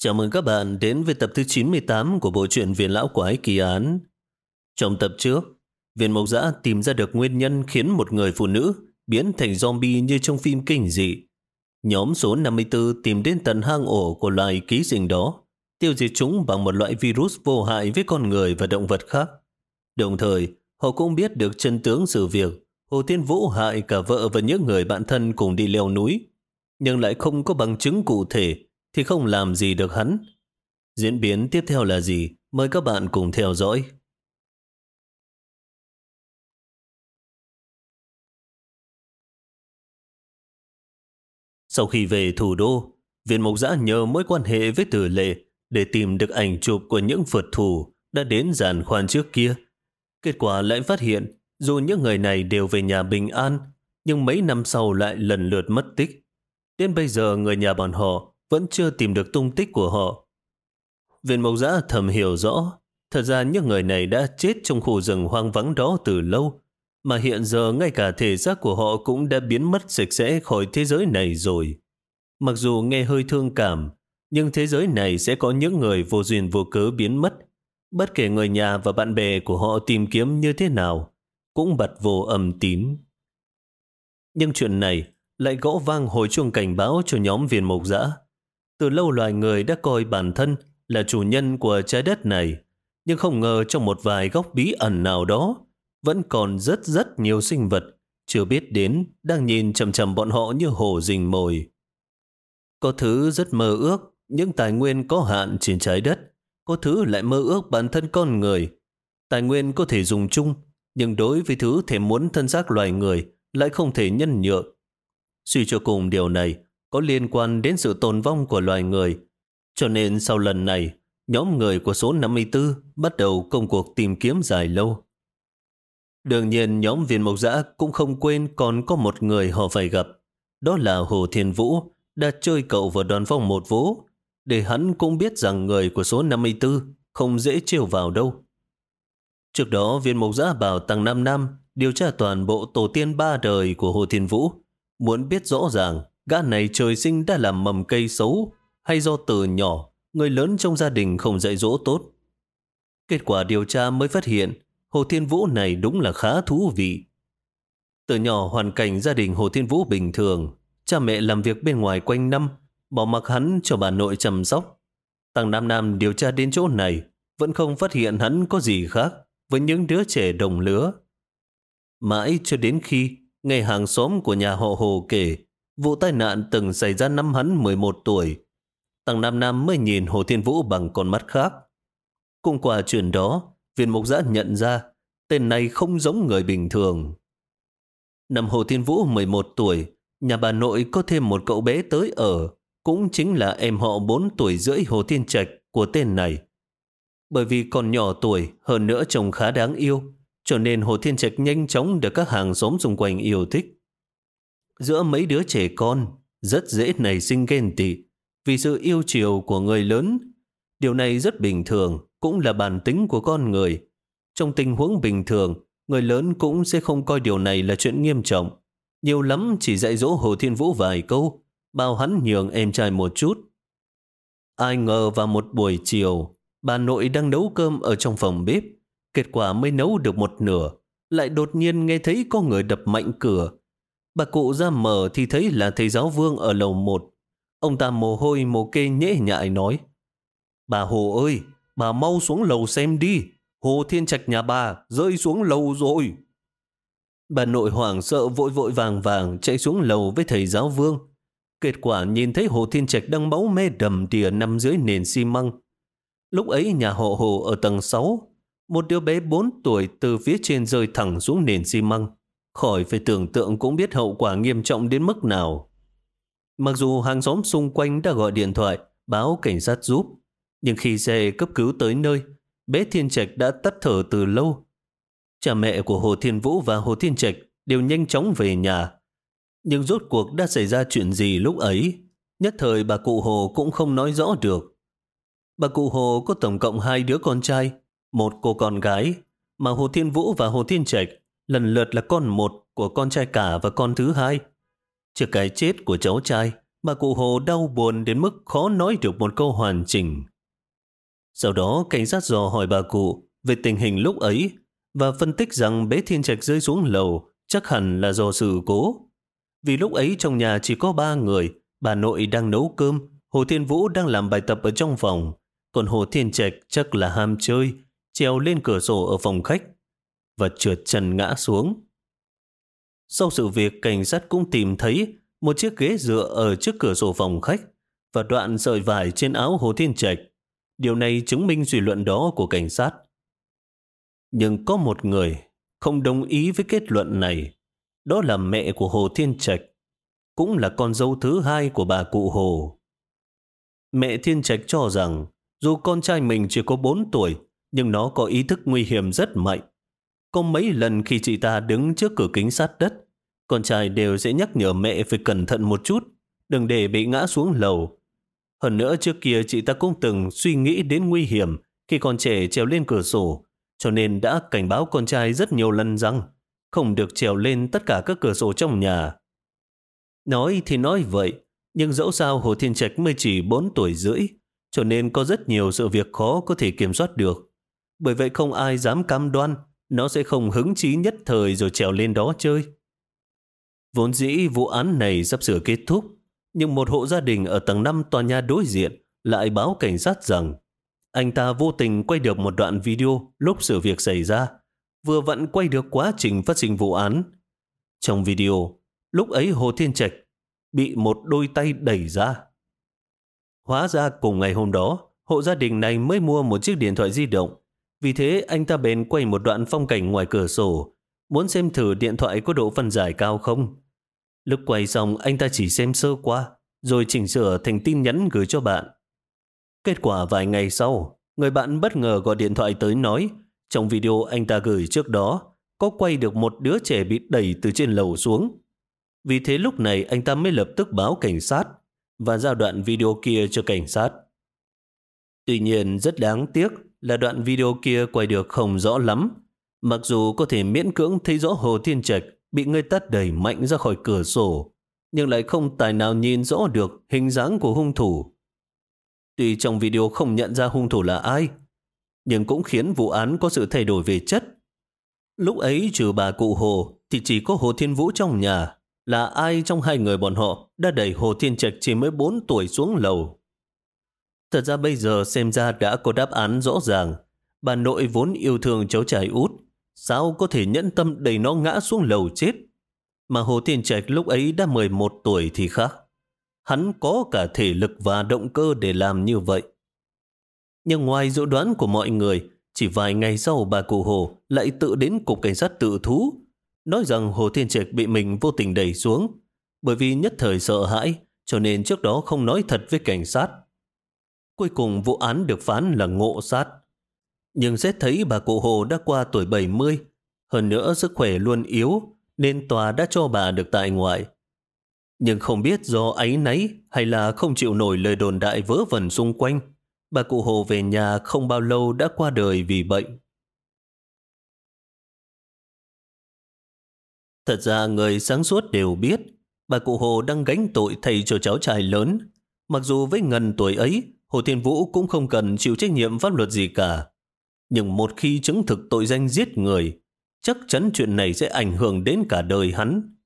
Chào mừng các bạn đến với tập thứ 98 của bộ truyện Viên Lão Quái Kỳ Án. Trong tập trước, Viên Mộc Giã tìm ra được nguyên nhân khiến một người phụ nữ biến thành zombie như trong phim kinh dị. Nhóm số 54 tìm đến tận hang ổ của loài ký sinh đó, tiêu diệt chúng bằng một loại virus vô hại với con người và động vật khác. Đồng thời, họ cũng biết được chân tướng sự việc Hồ Thiên Vũ hại cả vợ và những người bạn thân cùng đi leo núi, nhưng lại không có bằng chứng cụ thể thì không làm gì được hắn. Diễn biến tiếp theo là gì? Mời các bạn cùng theo dõi. Sau khi về thủ đô, Viên Mộc Giã nhờ mối quan hệ với tử lệ để tìm được ảnh chụp của những phượt thủ đã đến giàn khoan trước kia. Kết quả lại phát hiện dù những người này đều về nhà bình an, nhưng mấy năm sau lại lần lượt mất tích. Đến bây giờ người nhà bọn họ vẫn chưa tìm được tung tích của họ. Viên mộc giã thầm hiểu rõ, thật ra những người này đã chết trong khu rừng hoang vắng đó từ lâu, mà hiện giờ ngay cả thể xác của họ cũng đã biến mất sạch sẽ khỏi thế giới này rồi. Mặc dù nghe hơi thương cảm, nhưng thế giới này sẽ có những người vô duyên vô cớ biến mất. Bất kể người nhà và bạn bè của họ tìm kiếm như thế nào, cũng bật vô âm tín. Nhưng chuyện này lại gõ vang hồi chuông cảnh báo cho nhóm viên mộc dã. Từ lâu loài người đã coi bản thân là chủ nhân của trái đất này, nhưng không ngờ trong một vài góc bí ẩn nào đó vẫn còn rất rất nhiều sinh vật chưa biết đến đang nhìn chầm chầm bọn họ như hồ rình mồi. Có thứ rất mơ ước những tài nguyên có hạn trên trái đất, có thứ lại mơ ước bản thân con người. Tài nguyên có thể dùng chung, nhưng đối với thứ thèm muốn thân xác loài người lại không thể nhân nhượng. Suy cho cùng điều này có liên quan đến sự tồn vong của loài người. Cho nên sau lần này, nhóm người của số 54 bắt đầu công cuộc tìm kiếm dài lâu. Đương nhiên nhóm viên mộc giã cũng không quên còn có một người họ phải gặp. Đó là Hồ Thiên Vũ đã chơi cậu vào đoàn phong một vố để hắn cũng biết rằng người của số 54 không dễ chiều vào đâu. Trước đó viên mộc giã bảo Tăng Nam Nam điều tra toàn bộ tổ tiên ba đời của Hồ Thiên Vũ muốn biết rõ ràng gã này trời sinh đã làm mầm cây xấu hay do từ nhỏ người lớn trong gia đình không dạy dỗ tốt. Kết quả điều tra mới phát hiện Hồ Thiên Vũ này đúng là khá thú vị. Từ nhỏ hoàn cảnh gia đình Hồ Thiên Vũ bình thường, cha mẹ làm việc bên ngoài quanh năm, bỏ mặc hắn cho bà nội chăm sóc. Tăng Nam Nam điều tra đến chỗ này, vẫn không phát hiện hắn có gì khác với những đứa trẻ đồng lứa. Mãi cho đến khi nghe hàng xóm của nhà họ Hồ kể vụ tai nạn từng xảy ra năm hắn 11 tuổi, Tăng Nam Nam mới nhìn Hồ Thiên Vũ bằng con mắt khác. Cùng qua chuyện đó, viên mục giã nhận ra tên này không giống người bình thường. Năm Hồ Thiên Vũ 11 tuổi, nhà bà nội có thêm một cậu bé tới ở, cũng chính là em họ 4 tuổi rưỡi Hồ Thiên Trạch của tên này. Bởi vì còn nhỏ tuổi, hơn nữa chồng khá đáng yêu, cho nên Hồ Thiên Trạch nhanh chóng được các hàng xóm xung quanh yêu thích. Giữa mấy đứa trẻ con, rất dễ nảy sinh ghen tị vì sự yêu chiều của người lớn. Điều này rất bình thường, cũng là bản tính của con người. Trong tình huống bình thường, người lớn cũng sẽ không coi điều này là chuyện nghiêm trọng. Nhiều lắm chỉ dạy dỗ Hồ Thiên Vũ vài câu, bao hắn nhường em trai một chút. Ai ngờ vào một buổi chiều, bà nội đang nấu cơm ở trong phòng bếp. Kết quả mới nấu được một nửa, lại đột nhiên nghe thấy có người đập mạnh cửa. Bà cụ ra mở thì thấy là thầy giáo vương ở lầu một. Ông ta mồ hôi mồ kê nhễ nhại nói. Bà Hồ ơi, bà mau xuống lầu xem đi. Hồ Thiên Trạch nhà bà rơi xuống lầu rồi. Bà nội hoảng sợ vội vội vàng vàng chạy xuống lầu với thầy giáo vương. Kết quả nhìn thấy Hồ Thiên Trạch đang máu mê đầm đìa nằm dưới nền xi măng. Lúc ấy nhà họ Hồ ở tầng 6, một đứa bé 4 tuổi từ phía trên rơi thẳng xuống nền xi măng. Khỏi phải tưởng tượng cũng biết hậu quả nghiêm trọng đến mức nào. Mặc dù hàng xóm xung quanh đã gọi điện thoại, báo cảnh sát giúp, nhưng khi xe cấp cứu tới nơi, bé Thiên Trạch đã tắt thở từ lâu. Cha mẹ của Hồ Thiên Vũ và Hồ Thiên Trạch đều nhanh chóng về nhà. Nhưng rốt cuộc đã xảy ra chuyện gì lúc ấy? Nhất thời bà cụ Hồ cũng không nói rõ được. Bà cụ Hồ có tổng cộng hai đứa con trai, một cô con gái, mà Hồ Thiên Vũ và Hồ Thiên Trạch lần lượt là con một của con trai cả và con thứ hai. Trước cái chết của cháu trai, bà cụ Hồ đau buồn đến mức khó nói được một câu hoàn chỉnh. Sau đó cảnh sát dò hỏi bà cụ về tình hình lúc ấy và phân tích rằng bé Thiên Trạch rơi xuống lầu chắc hẳn là do sự cố. Vì lúc ấy trong nhà chỉ có ba người, bà nội đang nấu cơm, Hồ Thiên Vũ đang làm bài tập ở trong phòng, còn Hồ Thiên Trạch chắc là ham chơi, treo lên cửa sổ ở phòng khách và trượt chân ngã xuống. Sau sự việc, cảnh sát cũng tìm thấy một chiếc ghế dựa ở trước cửa sổ phòng khách và đoạn sợi vải trên áo Hồ Thiên Trạch. Điều này chứng minh suy luận đó của cảnh sát. Nhưng có một người không đồng ý với kết luận này. Đó là mẹ của Hồ Thiên Trạch, cũng là con dâu thứ hai của bà cụ Hồ. Mẹ Thiên Trạch cho rằng dù con trai mình chỉ có 4 tuổi, nhưng nó có ý thức nguy hiểm rất mạnh. Có mấy lần khi chị ta đứng trước cửa kính sát đất, con trai đều sẽ nhắc nhở mẹ phải cẩn thận một chút, đừng để bị ngã xuống lầu. Hơn nữa trước kia chị ta cũng từng suy nghĩ đến nguy hiểm khi con trẻ trèo lên cửa sổ, cho nên đã cảnh báo con trai rất nhiều lần rằng không được trèo lên tất cả các cửa sổ trong nhà. Nói thì nói vậy, nhưng dẫu sao Hồ Thiên Trạch mới chỉ 4 tuổi rưỡi, cho nên có rất nhiều sự việc khó có thể kiểm soát được. Bởi vậy không ai dám cam đoan nó sẽ không hứng chí nhất thời rồi trèo lên đó chơi. Vốn dĩ vụ án này sắp sửa kết thúc, nhưng một hộ gia đình ở tầng 5 tòa nhà đối diện lại báo cảnh sát rằng anh ta vô tình quay được một đoạn video lúc sự việc xảy ra, vừa vặn quay được quá trình phát sinh vụ án. Trong video, lúc ấy Hồ Thiên Trạch bị một đôi tay đẩy ra. Hóa ra cùng ngày hôm đó, hộ gia đình này mới mua một chiếc điện thoại di động. Vì thế anh ta bèn quay một đoạn phong cảnh ngoài cửa sổ, muốn xem thử điện thoại có độ phân giải cao không. Lúc quay xong anh ta chỉ xem sơ qua, rồi chỉnh sửa thành tin nhắn gửi cho bạn. Kết quả vài ngày sau, người bạn bất ngờ gọi điện thoại tới nói trong video anh ta gửi trước đó có quay được một đứa trẻ bị đẩy từ trên lầu xuống. Vì thế lúc này anh ta mới lập tức báo cảnh sát và giao đoạn video kia cho cảnh sát. Tuy nhiên rất đáng tiếc là đoạn video kia quay được không rõ lắm. Mặc dù có thể miễn cưỡng thấy rõ Hồ Thiên Trạch bị người tắt đẩy mạnh ra khỏi cửa sổ, nhưng lại không tài nào nhìn rõ được hình dáng của hung thủ. Tuy trong video không nhận ra hung thủ là ai, nhưng cũng khiến vụ án có sự thay đổi về chất. Lúc ấy trừ bà cụ Hồ thì chỉ có Hồ Thiên Vũ trong nhà. Là ai trong hai người bọn họ đã đẩy Hồ Thiên Trạch chỉ mới 4 tuổi xuống lầu. Thật ra bây giờ xem ra đã có đáp án rõ ràng. Bà nội vốn yêu thương cháu trai út. Sao có thể nhẫn tâm đẩy nó ngã xuống lầu chết? Mà Hồ Thiên Trạch lúc ấy đã 11 tuổi thì khác. Hắn có cả thể lực và động cơ để làm như vậy. Nhưng ngoài dự đoán của mọi người, chỉ vài ngày sau bà cụ Hồ lại tự đến cục cảnh sát tự thú, nói rằng Hồ Thiên Trạch bị mình vô tình đẩy xuống, bởi vì nhất thời sợ hãi, cho nên trước đó không nói thật với cảnh sát. Cuối cùng vụ án được phán là ngộ sát. Nhưng xét thấy bà cụ Hồ đã qua tuổi 70, hơn nữa sức khỏe luôn yếu, nên tòa đã cho bà được tại ngoại. Nhưng không biết do ấy nấy hay là không chịu nổi lời đồn đại vớ vẩn xung quanh, bà cụ Hồ về nhà không bao lâu đã qua đời vì bệnh. Thật ra người sáng suốt đều biết bà cụ Hồ đang gánh tội thầy cho cháu trai lớn. Mặc dù với ngần tuổi ấy, Hồ Thiên Vũ cũng không cần chịu trách nhiệm pháp luật gì cả. Nhưng một khi chứng thực tội danh giết người, chắc chắn chuyện này sẽ ảnh hưởng đến cả đời hắn.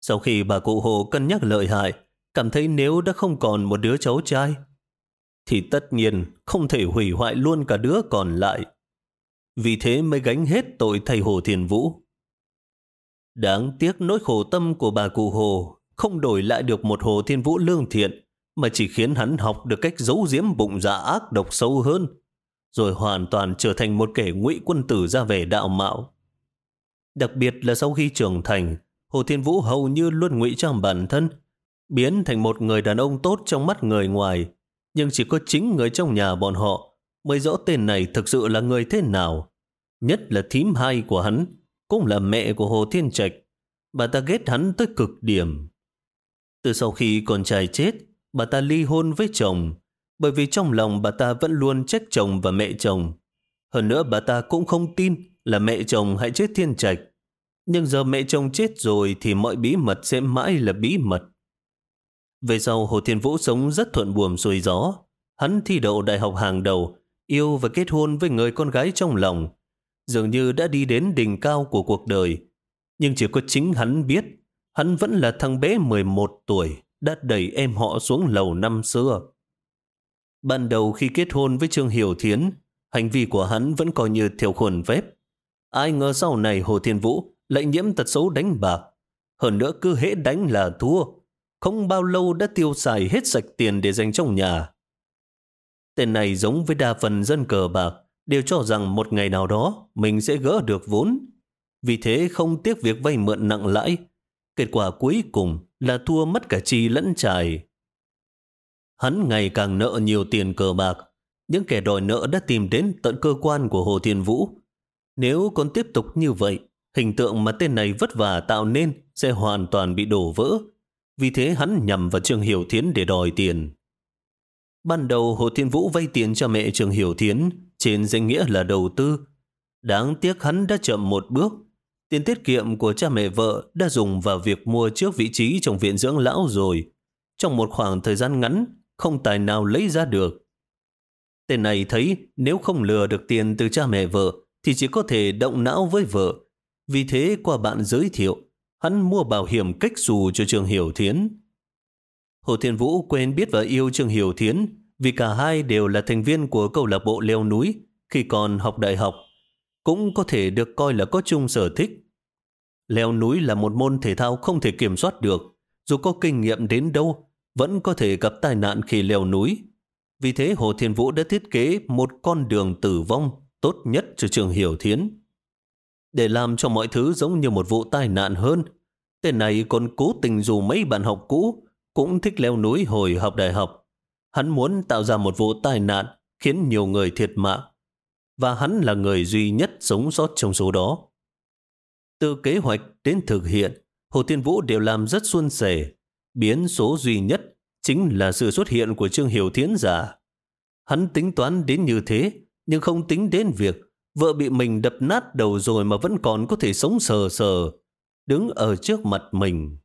Sau khi bà cụ Hồ cân nhắc lợi hại, cảm thấy nếu đã không còn một đứa cháu trai, thì tất nhiên không thể hủy hoại luôn cả đứa còn lại. Vì thế mới gánh hết tội thầy Hồ Thiên Vũ. Đáng tiếc nỗi khổ tâm của bà cụ Hồ không đổi lại được một Hồ Thiên Vũ lương thiện, mà chỉ khiến hắn học được cách giấu giếm bụng dạ ác độc sâu hơn, rồi hoàn toàn trở thành một kẻ ngụy quân tử ra về đạo mạo. Đặc biệt là sau khi trưởng thành, Hồ Thiên Vũ hầu như luôn ngụy trang bản thân, biến thành một người đàn ông tốt trong mắt người ngoài, nhưng chỉ có chính người trong nhà bọn họ mới rõ tên này thực sự là người thế nào. Nhất là thím hai của hắn, cũng là mẹ của Hồ Thiên Trạch. Bà ta ghét hắn tới cực điểm. Từ sau khi con trai chết, bà ta ly hôn với chồng, bởi vì trong lòng bà ta vẫn luôn trách chồng và mẹ chồng. Hơn nữa bà ta cũng không tin là mẹ chồng hãy chết Thiên Trạch. Nhưng giờ mẹ chồng chết rồi thì mọi bí mật sẽ mãi là bí mật. Về sau Hồ Thiên Vũ sống rất thuận buồm xuôi gió. Hắn thi đậu đại học hàng đầu, yêu và kết hôn với người con gái trong lòng. Dường như đã đi đến đỉnh cao của cuộc đời. Nhưng chỉ có chính hắn biết, hắn vẫn là thằng bé 11 tuổi, đã đẩy em họ xuống lầu năm xưa. Ban đầu khi kết hôn với Trương Hiểu Thiến, hành vi của hắn vẫn coi như theo khuẩn phép. Ai ngờ sau này Hồ Thiên Vũ lại nhiễm tật xấu đánh bạc. Hơn nữa cứ hễ đánh là thua. Không bao lâu đã tiêu xài hết sạch tiền để dành trong nhà. Tên này giống với đa phần dân cờ bạc, đều cho rằng một ngày nào đó mình sẽ gỡ được vốn. Vì thế không tiếc việc vay mượn nặng lãi. Kết quả cuối cùng là thua mất cả chi lẫn trải. Hắn ngày càng nợ nhiều tiền cờ bạc. Những kẻ đòi nợ đã tìm đến tận cơ quan của Hồ Thiên Vũ. Nếu còn tiếp tục như vậy, hình tượng mà tên này vất vả tạo nên sẽ hoàn toàn bị đổ vỡ. Vì thế hắn nhằm vào Trương Hiểu Thiến để đòi tiền. Ban đầu Hồ Thiên Vũ vay tiền cho mẹ Trương Hiểu Thiến trên danh nghĩa là đầu tư. Đáng tiếc hắn đã chậm một bước. Tiền tiết kiệm của cha mẹ vợ đã dùng vào việc mua trước vị trí trong viện dưỡng lão rồi. Trong một khoảng thời gian ngắn, không tài nào lấy ra được. Tên này thấy nếu không lừa được tiền từ cha mẹ vợ thì chỉ có thể động não với vợ. Vì thế qua bạn giới thiệu, hắn mua bảo hiểm cách xù cho Trường Hiểu Thiến. Hồ Thiên Vũ quen biết và yêu Trường Hiểu Thiến vì cả hai đều là thành viên của câu lạc bộ leo núi khi còn học đại học. Cũng có thể được coi là có chung sở thích. Leo núi là một môn thể thao không thể kiểm soát được. Dù có kinh nghiệm đến đâu, vẫn có thể gặp tai nạn khi leo núi. Vì thế Hồ Thiên Vũ đã thiết kế một con đường tử vong tốt nhất cho trường Hiểu Thiến. Để làm cho mọi thứ giống như một vụ tai nạn hơn, tên này còn cố tình dù mấy bạn học cũ cũng thích leo núi hồi học đại học. Hắn muốn tạo ra một vụ tai nạn khiến nhiều người thiệt mạng. Và hắn là người duy nhất sống sót trong số đó. Từ kế hoạch đến thực hiện, Hồ Thiên Vũ đều làm rất suôn sẻ. Biến số duy nhất chính là sự xuất hiện của Trương Hiểu Thiến giả. Hắn tính toán đến như thế, nhưng không tính đến việc vợ bị mình đập nát đầu rồi mà vẫn còn có thể sống sờ sờ, đứng ở trước mặt mình.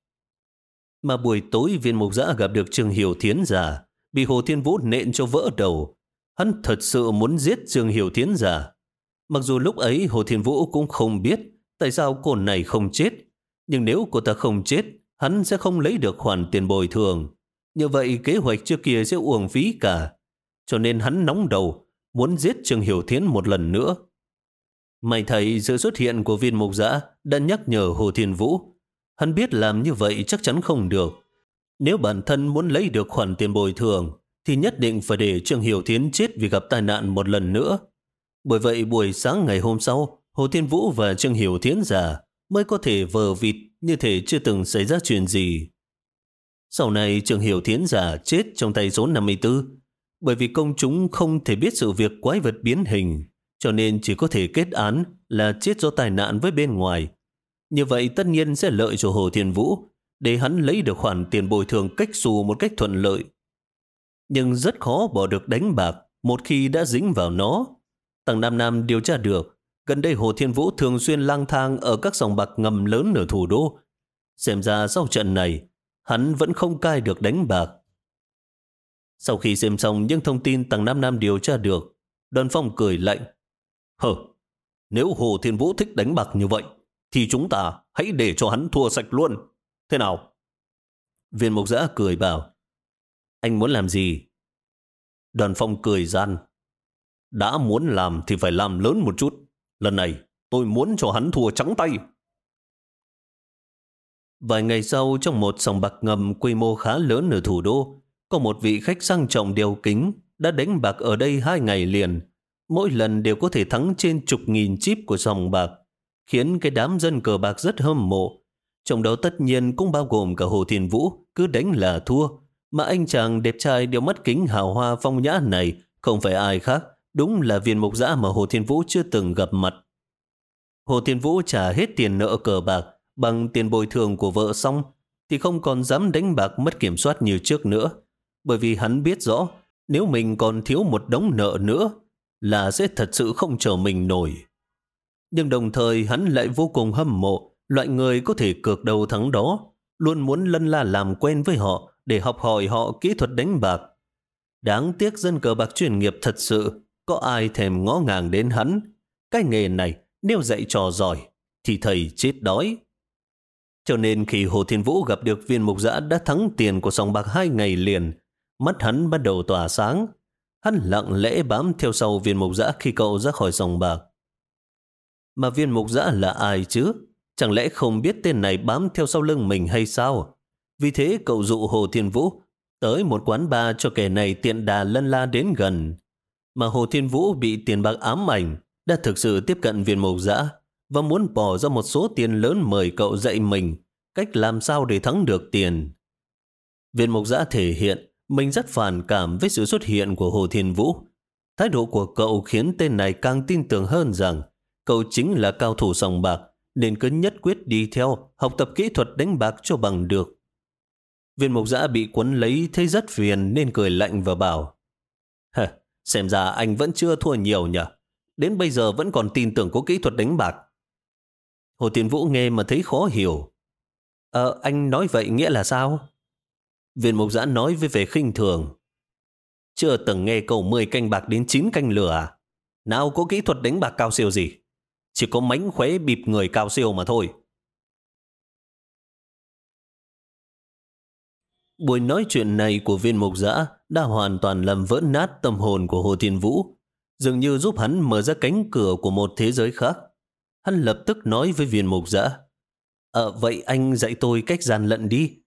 Mà buổi tối viên mục giã gặp được Trương Hiểu Thiến giả, bị Hồ Thiên Vũ nện cho vỡ đầu. Hắn thật sự muốn giết Trương Hiểu Thiến giả. Mặc dù lúc ấy Hồ Thiên Vũ cũng không biết tại sao cô này không chết. Nhưng nếu cô ta không chết, hắn sẽ không lấy được khoản tiền bồi thường. Như vậy kế hoạch trước kia sẽ uổng phí cả. Cho nên hắn nóng đầu, muốn giết Trương Hiểu Thiến một lần nữa. Mày thấy sự xuất hiện của viên mục giã đã nhắc nhở Hồ Thiên Vũ. Hắn biết làm như vậy chắc chắn không được. Nếu bản thân muốn lấy được khoản tiền bồi thường, thì nhất định phải để Trương Hiểu Thiến chết vì gặp tai nạn một lần nữa. Bởi vậy buổi sáng ngày hôm sau, Hồ Thiên Vũ và Trương Hiểu Thiến già mới có thể vờ vịt như thể chưa từng xảy ra chuyện gì. Sau này, Trương Hiểu Thiến giả chết trong tay số 54 bởi vì công chúng không thể biết sự việc quái vật biến hình, cho nên chỉ có thể kết án là chết do tai nạn với bên ngoài. Như vậy, tất nhiên sẽ lợi cho Hồ Thiên Vũ để hắn lấy được khoản tiền bồi thường cách xù một cách thuận lợi. Nhưng rất khó bỏ được đánh bạc một khi đã dính vào nó. Tầng Nam Nam điều tra được gần đây Hồ Thiên Vũ thường xuyên lang thang ở các sòng bạc ngầm lớn ở thủ đô. Xem ra sau trận này, hắn vẫn không cai được đánh bạc. Sau khi xem xong những thông tin tăng Nam Nam điều tra được, đoàn phong cười lạnh. Hờ, nếu Hồ Thiên Vũ thích đánh bạc như vậy, thì chúng ta hãy để cho hắn thua sạch luôn. Thế nào? Viên mục giã cười bảo. Anh muốn làm gì? Đoàn phong cười gian. Đã muốn làm thì phải làm lớn một chút. Lần này tôi muốn cho hắn thua trắng tay. Vài ngày sau, trong một sòng bạc ngầm quy mô khá lớn ở thủ đô, có một vị khách sang trọng đeo kính đã đánh bạc ở đây hai ngày liền. Mỗi lần đều có thể thắng trên chục nghìn chip của sòng bạc, khiến cái đám dân cờ bạc rất hâm mộ. Trong đó tất nhiên cũng bao gồm cả Hồ Thiên Vũ, cứ đánh là thua. Mà anh chàng đẹp trai đeo mắt kính hào hoa phong nhã này không phải ai khác, đúng là viên mục giã mà Hồ Thiên Vũ chưa từng gặp mặt. Hồ Thiên Vũ trả hết tiền nợ cờ bạc bằng tiền bồi thường của vợ xong, thì không còn dám đánh bạc mất kiểm soát như trước nữa bởi vì hắn biết rõ nếu mình còn thiếu một đống nợ nữa là sẽ thật sự không chờ mình nổi. Nhưng đồng thời hắn lại vô cùng hâm mộ loại người có thể cược đầu thắng đó, luôn muốn lân la làm quen với họ để học hỏi họ kỹ thuật đánh bạc. Đáng tiếc dân cờ bạc chuyên nghiệp thật sự, có ai thèm ngó ngàng đến hắn. Cái nghề này, nếu dạy trò giỏi, thì thầy chết đói. Cho nên khi Hồ Thiên Vũ gặp được viên mục giã đã thắng tiền của sòng bạc hai ngày liền, mắt hắn bắt đầu tỏa sáng. Hắn lặng lẽ bám theo sau viên mục giã khi cậu ra khỏi sòng bạc. Mà viên mục giã là ai chứ? Chẳng lẽ không biết tên này bám theo sau lưng mình hay sao? Vì thế cậu dụ Hồ Thiên Vũ tới một quán bar cho kẻ này tiện đà lân la đến gần. Mà Hồ Thiên Vũ bị tiền bạc ám ảnh, đã thực sự tiếp cận viên mộc dã và muốn bỏ ra một số tiền lớn mời cậu dạy mình cách làm sao để thắng được tiền. Viên mộc dã thể hiện mình rất phản cảm với sự xuất hiện của Hồ Thiên Vũ. Thái độ của cậu khiến tên này càng tin tưởng hơn rằng cậu chính là cao thủ sòng bạc nên cứ nhất quyết đi theo học tập kỹ thuật đánh bạc cho bằng được. Viên mộc dã bị quấn lấy thấy rất phiền nên cười lạnh và bảo xem ra anh vẫn chưa thua nhiều nhỉ. Đến bây giờ vẫn còn tin tưởng có kỹ thuật đánh bạc. Hồ Tiến Vũ nghe mà thấy khó hiểu. Ờ, anh nói vậy nghĩa là sao? Viên mục giã nói với vẻ khinh thường. Chưa từng nghe cầu 10 canh bạc đến 9 canh lửa à? Nào có kỹ thuật đánh bạc cao siêu gì? Chỉ có mánh khóe bịp người cao siêu mà thôi. Buổi nói chuyện này của viên mục giã đã hoàn toàn làm vỡ nát tâm hồn của Hồ Thiên Vũ, dường như giúp hắn mở ra cánh cửa của một thế giới khác. Hắn lập tức nói với viên mục giã, Ờ, vậy anh dạy tôi cách gian lận đi.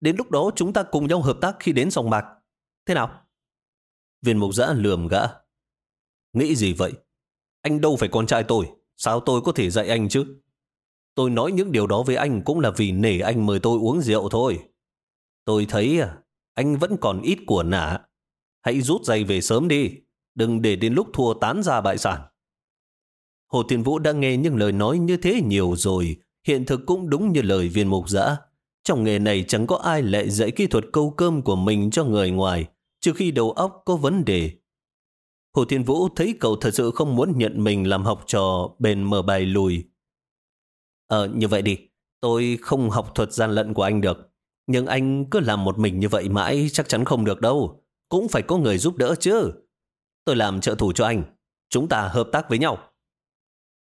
Đến lúc đó chúng ta cùng nhau hợp tác khi đến sòng bạc. Thế nào? Viên mục giã lườm gã. Nghĩ gì vậy? Anh đâu phải con trai tôi. Sao tôi có thể dạy anh chứ? Tôi nói những điều đó với anh cũng là vì nể anh mời tôi uống rượu thôi. Tôi thấy à, anh vẫn còn ít của nả. Hãy rút giày về sớm đi. Đừng để đến lúc thua tán ra bại sản. Hồ Thiên Vũ đã nghe những lời nói như thế nhiều rồi. Hiện thực cũng đúng như lời viên mục giã. Trong nghề này chẳng có ai lại dạy kỹ thuật câu cơm của mình cho người ngoài, trừ khi đầu óc có vấn đề. Hồ Thiên Vũ thấy cậu thật sự không muốn nhận mình làm học trò bền mở bài lùi. Ờ, như vậy đi, tôi không học thuật gian lận của anh được. Nhưng anh cứ làm một mình như vậy mãi chắc chắn không được đâu. Cũng phải có người giúp đỡ chứ. Tôi làm trợ thủ cho anh. Chúng ta hợp tác với nhau.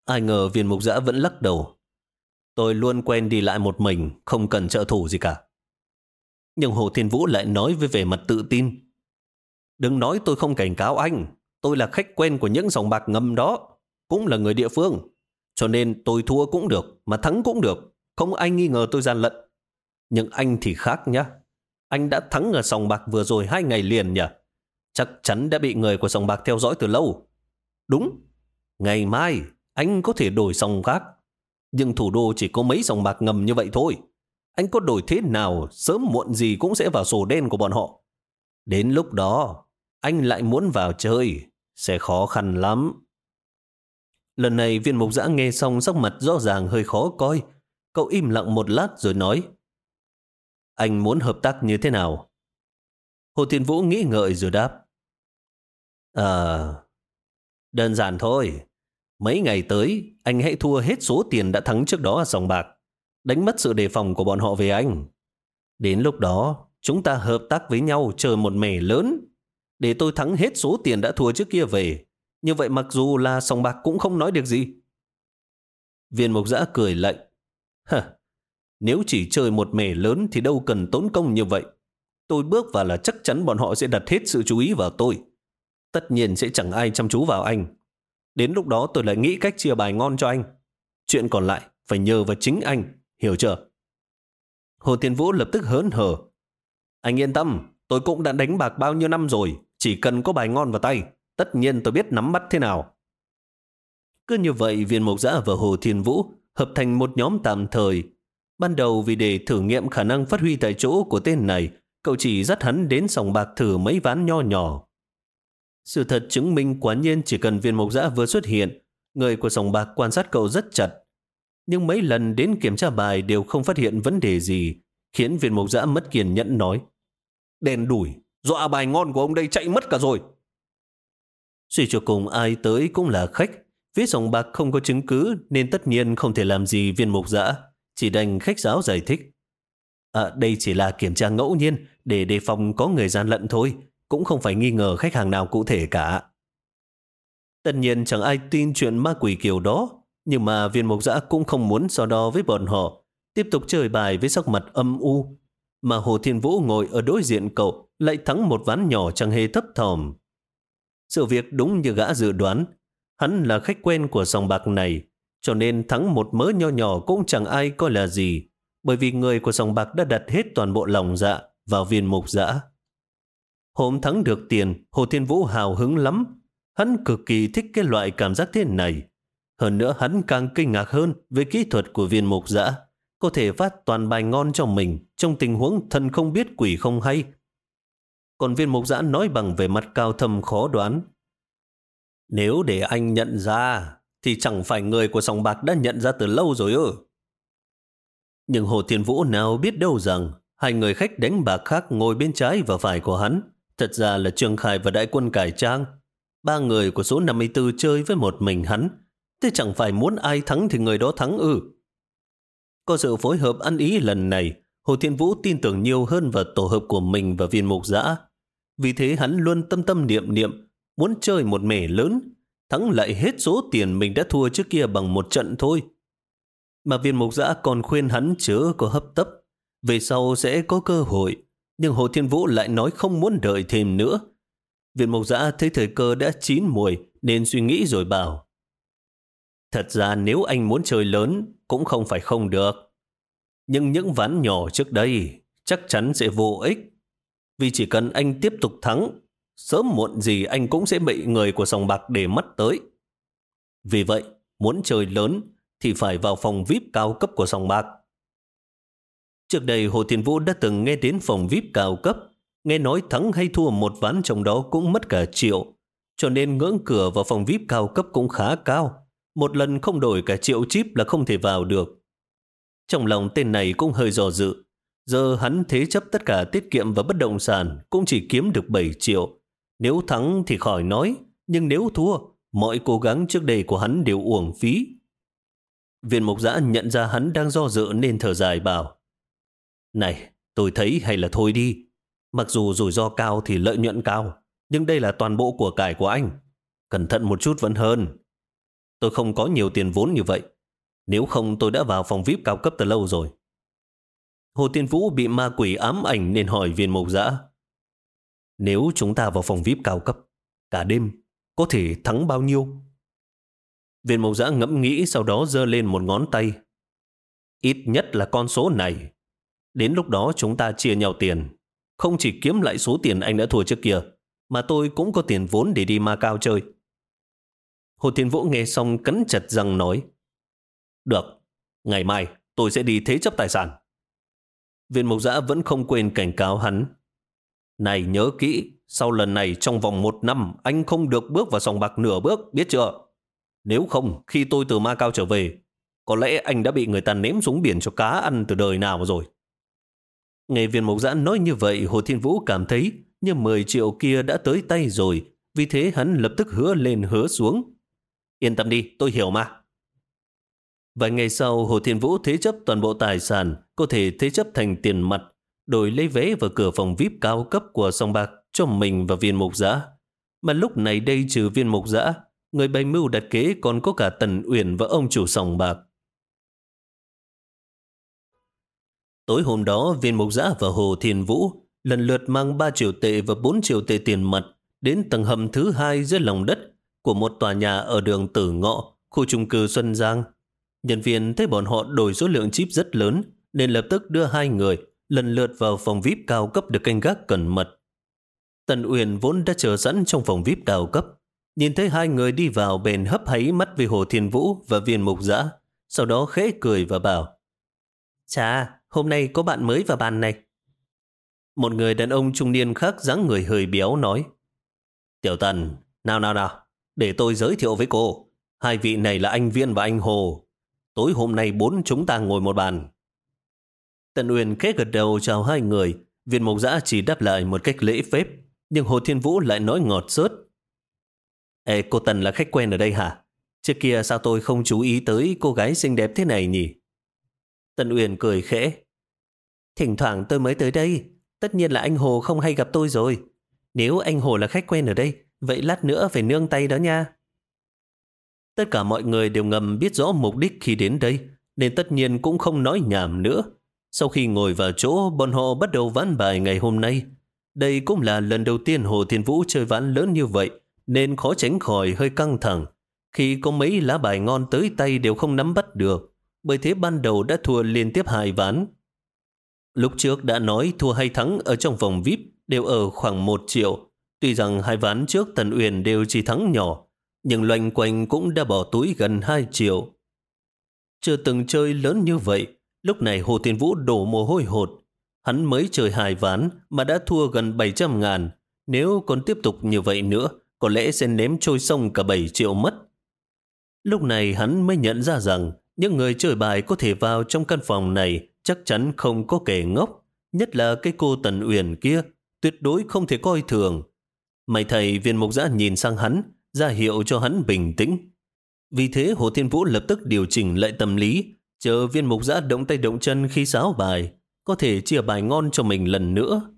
Ai ngờ viên mục giã vẫn lắc đầu. Tôi luôn quen đi lại một mình, không cần trợ thủ gì cả. Nhưng Hồ Thiên Vũ lại nói với vẻ mặt tự tin. Đừng nói tôi không cảnh cáo anh. Tôi là khách quen của những dòng bạc ngầm đó. Cũng là người địa phương. Cho nên tôi thua cũng được, mà thắng cũng được. Không ai nghi ngờ tôi gian lận. Nhưng anh thì khác nhá. Anh đã thắng ở sòng bạc vừa rồi hai ngày liền nhỉ? Chắc chắn đã bị người của sòng bạc theo dõi từ lâu. Đúng. Ngày mai, anh có thể đổi sòng khác. Nhưng thủ đô chỉ có mấy sòng bạc ngầm như vậy thôi. Anh có đổi thế nào, sớm muộn gì cũng sẽ vào sổ đen của bọn họ. Đến lúc đó, anh lại muốn vào chơi, sẽ khó khăn lắm. Lần này viên mục giã nghe xong sắc mặt rõ ràng hơi khó coi. Cậu im lặng một lát rồi nói. Anh muốn hợp tác như thế nào? Hồ Thiên Vũ nghĩ ngợi rồi đáp. À, đơn giản thôi. Mấy ngày tới, anh hãy thua hết số tiền đã thắng trước đó ở sòng bạc, đánh mất sự đề phòng của bọn họ về anh. Đến lúc đó, chúng ta hợp tác với nhau chờ một mẻ lớn, để tôi thắng hết số tiền đã thua trước kia về. Như vậy mặc dù là sòng bạc cũng không nói được gì. Viên mục giã cười lạnh. Hả, nếu chỉ chơi một mẻ lớn thì đâu cần tốn công như vậy. Tôi bước vào là chắc chắn bọn họ sẽ đặt hết sự chú ý vào tôi. Tất nhiên sẽ chẳng ai chăm chú vào anh. Đến lúc đó tôi lại nghĩ cách chia bài ngon cho anh. Chuyện còn lại phải nhờ vào chính anh, hiểu chưa? Hồ thiên Vũ lập tức hớn hở. Anh yên tâm, tôi cũng đã đánh bạc bao nhiêu năm rồi, chỉ cần có bài ngon vào tay, tất nhiên tôi biết nắm bắt thế nào. Cứ như vậy, viên mộc giã và Hồ Thiên Vũ hợp thành một nhóm tạm thời. Ban đầu vì để thử nghiệm khả năng phát huy tại chỗ của tên này, cậu chỉ dắt hắn đến sòng bạc thử mấy ván nho nhỏ. Sự thật chứng minh quả nhiên chỉ cần viên mộc giã vừa xuất hiện, người của sòng bạc quan sát cậu rất chặt. Nhưng mấy lần đến kiểm tra bài đều không phát hiện vấn đề gì, khiến viên mộc giã mất kiên nhẫn nói. Đèn đủi, dọa bài ngon của ông đây chạy mất cả rồi. Suy cho cùng ai tới cũng là khách, phía sòng bạc không có chứng cứ nên tất nhiên không thể làm gì viên mục giã, chỉ đành khách giáo giải thích. À, đây chỉ là kiểm tra ngẫu nhiên để đề phòng có người gian lận thôi, cũng không phải nghi ngờ khách hàng nào cụ thể cả. Tất nhiên chẳng ai tin chuyện ma quỷ kiểu đó, nhưng mà viên mục giã cũng không muốn so đo với bọn họ, tiếp tục chơi bài với sắc mặt âm u. Mà Hồ Thiên Vũ ngồi ở đối diện cậu lại thắng một ván nhỏ chẳng hề thấp thỏm. Sự việc đúng như gã dự đoán, hắn là khách quen của sòng bạc này, cho nên thắng một mớ nho nhỏ cũng chẳng ai coi là gì, bởi vì người của sòng bạc đã đặt hết toàn bộ lòng dạ vào viên mục dã. Hôm thắng được tiền, Hồ Thiên Vũ hào hứng lắm. Hắn cực kỳ thích cái loại cảm giác thế này. Hơn nữa hắn càng kinh ngạc hơn về kỹ thuật của viên mục dã Có thể phát toàn bài ngon cho mình trong tình huống thân không biết quỷ không hay. Còn viên mục giã nói bằng về mặt cao thâm khó đoán. Nếu để anh nhận ra, thì chẳng phải người của sòng bạc đã nhận ra từ lâu rồi ư. Nhưng Hồ Thiên Vũ nào biết đâu rằng hai người khách đánh bạc khác ngồi bên trái và phải của hắn thật ra là Trương Khải và Đại quân Cải Trang. Ba người của số 54 chơi với một mình hắn. Thế chẳng phải muốn ai thắng thì người đó thắng ư. Có sự phối hợp ăn ý lần này, Hồ Thiên Vũ tin tưởng nhiều hơn vào tổ hợp của mình và viên mục giã. Vì thế hắn luôn tâm tâm niệm niệm, muốn chơi một mẻ lớn, thắng lại hết số tiền mình đã thua trước kia bằng một trận thôi. Mà viên mục giã còn khuyên hắn chớ có hấp tấp, về sau sẽ có cơ hội. Nhưng Hồ Thiên Vũ lại nói không muốn đợi thêm nữa. Viên mục giã thấy thời cơ đã chín mùi nên suy nghĩ rồi bảo. Thật ra nếu anh muốn chơi lớn cũng không phải không được. Nhưng những ván nhỏ trước đây chắc chắn sẽ vô ích. Vì chỉ cần anh tiếp tục thắng, sớm muộn gì anh cũng sẽ bị người của sòng bạc để mắt tới. Vì vậy, muốn chơi lớn thì phải vào phòng VIP cao cấp của sòng bạc. Trước đây Hồ Thiên Vũ đã từng nghe đến phòng VIP cao cấp, nghe nói thắng hay thua một ván trong đó cũng mất cả triệu, cho nên ngưỡng cửa vào phòng VIP cao cấp cũng khá cao. Một lần không đổi cả triệu chip là không thể vào được. Trong lòng tên này cũng hơi dò dự. Giờ hắn thế chấp tất cả tiết kiệm và bất động sản cũng chỉ kiếm được 7 triệu. Nếu thắng thì khỏi nói, nhưng nếu thua, mọi cố gắng trước đây của hắn đều uổng phí. Viên mục giã nhận ra hắn đang do dự nên thở dài bảo này, tôi thấy hay là thôi đi. Mặc dù rủi ro cao thì lợi nhuận cao, nhưng đây là toàn bộ của cải của anh. Cẩn thận một chút vẫn hơn. Tôi không có nhiều tiền vốn như vậy. Nếu không tôi đã vào phòng VIP cao cấp từ lâu rồi. Hồ Tiên Vũ bị ma quỷ ám ảnh nên hỏi viên mộc giã. Nếu chúng ta vào phòng VIP cao cấp, cả đêm, có thể thắng bao nhiêu? Viên mộc giã ngẫm nghĩ sau đó giơ lên một ngón tay. Ít nhất là con số này. Đến lúc đó chúng ta chia nhau tiền. Không chỉ kiếm lại số tiền anh đã thua trước kia, mà tôi cũng có tiền vốn để đi ma cao chơi. Hồ Thiên Vũ nghe xong cắn chặt răng nói. Được, ngày mai tôi sẽ đi thế chấp tài sản. Viên mục giã vẫn không quên cảnh cáo hắn. Này nhớ kỹ, sau lần này trong vòng một năm anh không được bước vào sòng bạc nửa bước, biết chưa? Nếu không, khi tôi từ ma cao trở về, có lẽ anh đã bị người ta ném xuống biển cho cá ăn từ đời nào rồi. Nghe viên mộc giãn nói như vậy, Hồ Thiên Vũ cảm thấy như 10 triệu kia đã tới tay rồi, vì thế hắn lập tức hứa lên hứa xuống. Yên tâm đi, tôi hiểu mà. Vài ngày sau, Hồ Thiên Vũ thế chấp toàn bộ tài sản, có thể thế chấp thành tiền mặt, đổi lấy vé vào cửa phòng VIP cao cấp của sông bạc cho mình và viên mục giã. Mà lúc này đây trừ viên mục giã, người bày mưu đặt kế còn có cả Tần Uyển và ông chủ sòng bạc. Tối hôm đó, viên mục giã và Hồ Thiên Vũ lần lượt mang 3 triệu tệ và 4 triệu tệ tiền mặt đến tầng hầm thứ hai dưới lòng đất của một tòa nhà ở đường Tử Ngọ, khu trung cư Xuân Giang. Nhân viên thấy bọn họ đổi số lượng chip rất lớn nên lập tức đưa hai người lần lượt vào phòng VIP cao cấp được canh gác cẩn mật. Tần Uyển vốn đã chờ sẵn trong phòng VIP cao cấp. Nhìn thấy hai người đi vào bền hấp háy mắt về Hồ Thiên Vũ và viên mục giã, sau đó khẽ cười và bảo Chà, hôm nay có bạn mới vào bàn này. Một người đàn ông trung niên khác dáng người hơi béo nói. Tiểu Tần, nào nào nào, để tôi giới thiệu với cô. Hai vị này là anh Viên và anh Hồ. Tối hôm nay bốn chúng ta ngồi một bàn. Tần Uyên khẽ gật đầu chào hai người. Viên Mộc Giã chỉ đáp lại một cách lễ phép. Nhưng Hồ Thiên Vũ lại nói ngọt sớt. Ê, cô Tần là khách quen ở đây hả? Trước kia sao tôi không chú ý tới cô gái xinh đẹp thế này nhỉ? Tần Uyên cười khẽ. Thỉnh thoảng tôi mới tới đây, tất nhiên là anh Hồ không hay gặp tôi rồi. Nếu anh Hồ là khách quen ở đây, vậy lát nữa phải nương tay đó nha. Tất cả mọi người đều ngầm biết rõ mục đích khi đến đây, nên tất nhiên cũng không nói nhảm nữa. Sau khi ngồi vào chỗ, bọn họ bắt đầu ván bài ngày hôm nay. Đây cũng là lần đầu tiên Hồ Thiên Vũ chơi ván lớn như vậy, nên khó tránh khỏi hơi căng thẳng. Khi có mấy lá bài ngon tới tay đều không nắm bắt được, bởi thế ban đầu đã thua liên tiếp hai ván. Lúc trước đã nói thua hay thắng ở trong vòng VIP đều ở khoảng 1 triệu. Tuy rằng hai ván trước Tần Uyển đều chỉ thắng nhỏ, nhưng loanh quanh cũng đã bỏ túi gần 2 triệu. Chưa từng chơi lớn như vậy, lúc này Hồ Thiên Vũ đổ mồ hôi hột. Hắn mới chơi hai ván mà đã thua gần 700 ngàn. Nếu còn tiếp tục như vậy nữa, có lẽ sẽ ném trôi sông cả 7 triệu mất. Lúc này hắn mới nhận ra rằng những người chơi bài có thể vào trong căn phòng này chắc chắn không có kẻ ngốc. Nhất là cái cô Tần Uyển kia, tuyệt đối không thể coi thường. Mày thầy viên mục giã nhìn sang hắn, ra hiệu cho hắn bình tĩnh. Vì thế Hồ Thiên Vũ lập tức điều chỉnh lại tâm lý, chờ viên mục giã động tay động chân khi giáo bài, có thể chia bài ngon cho mình lần nữa.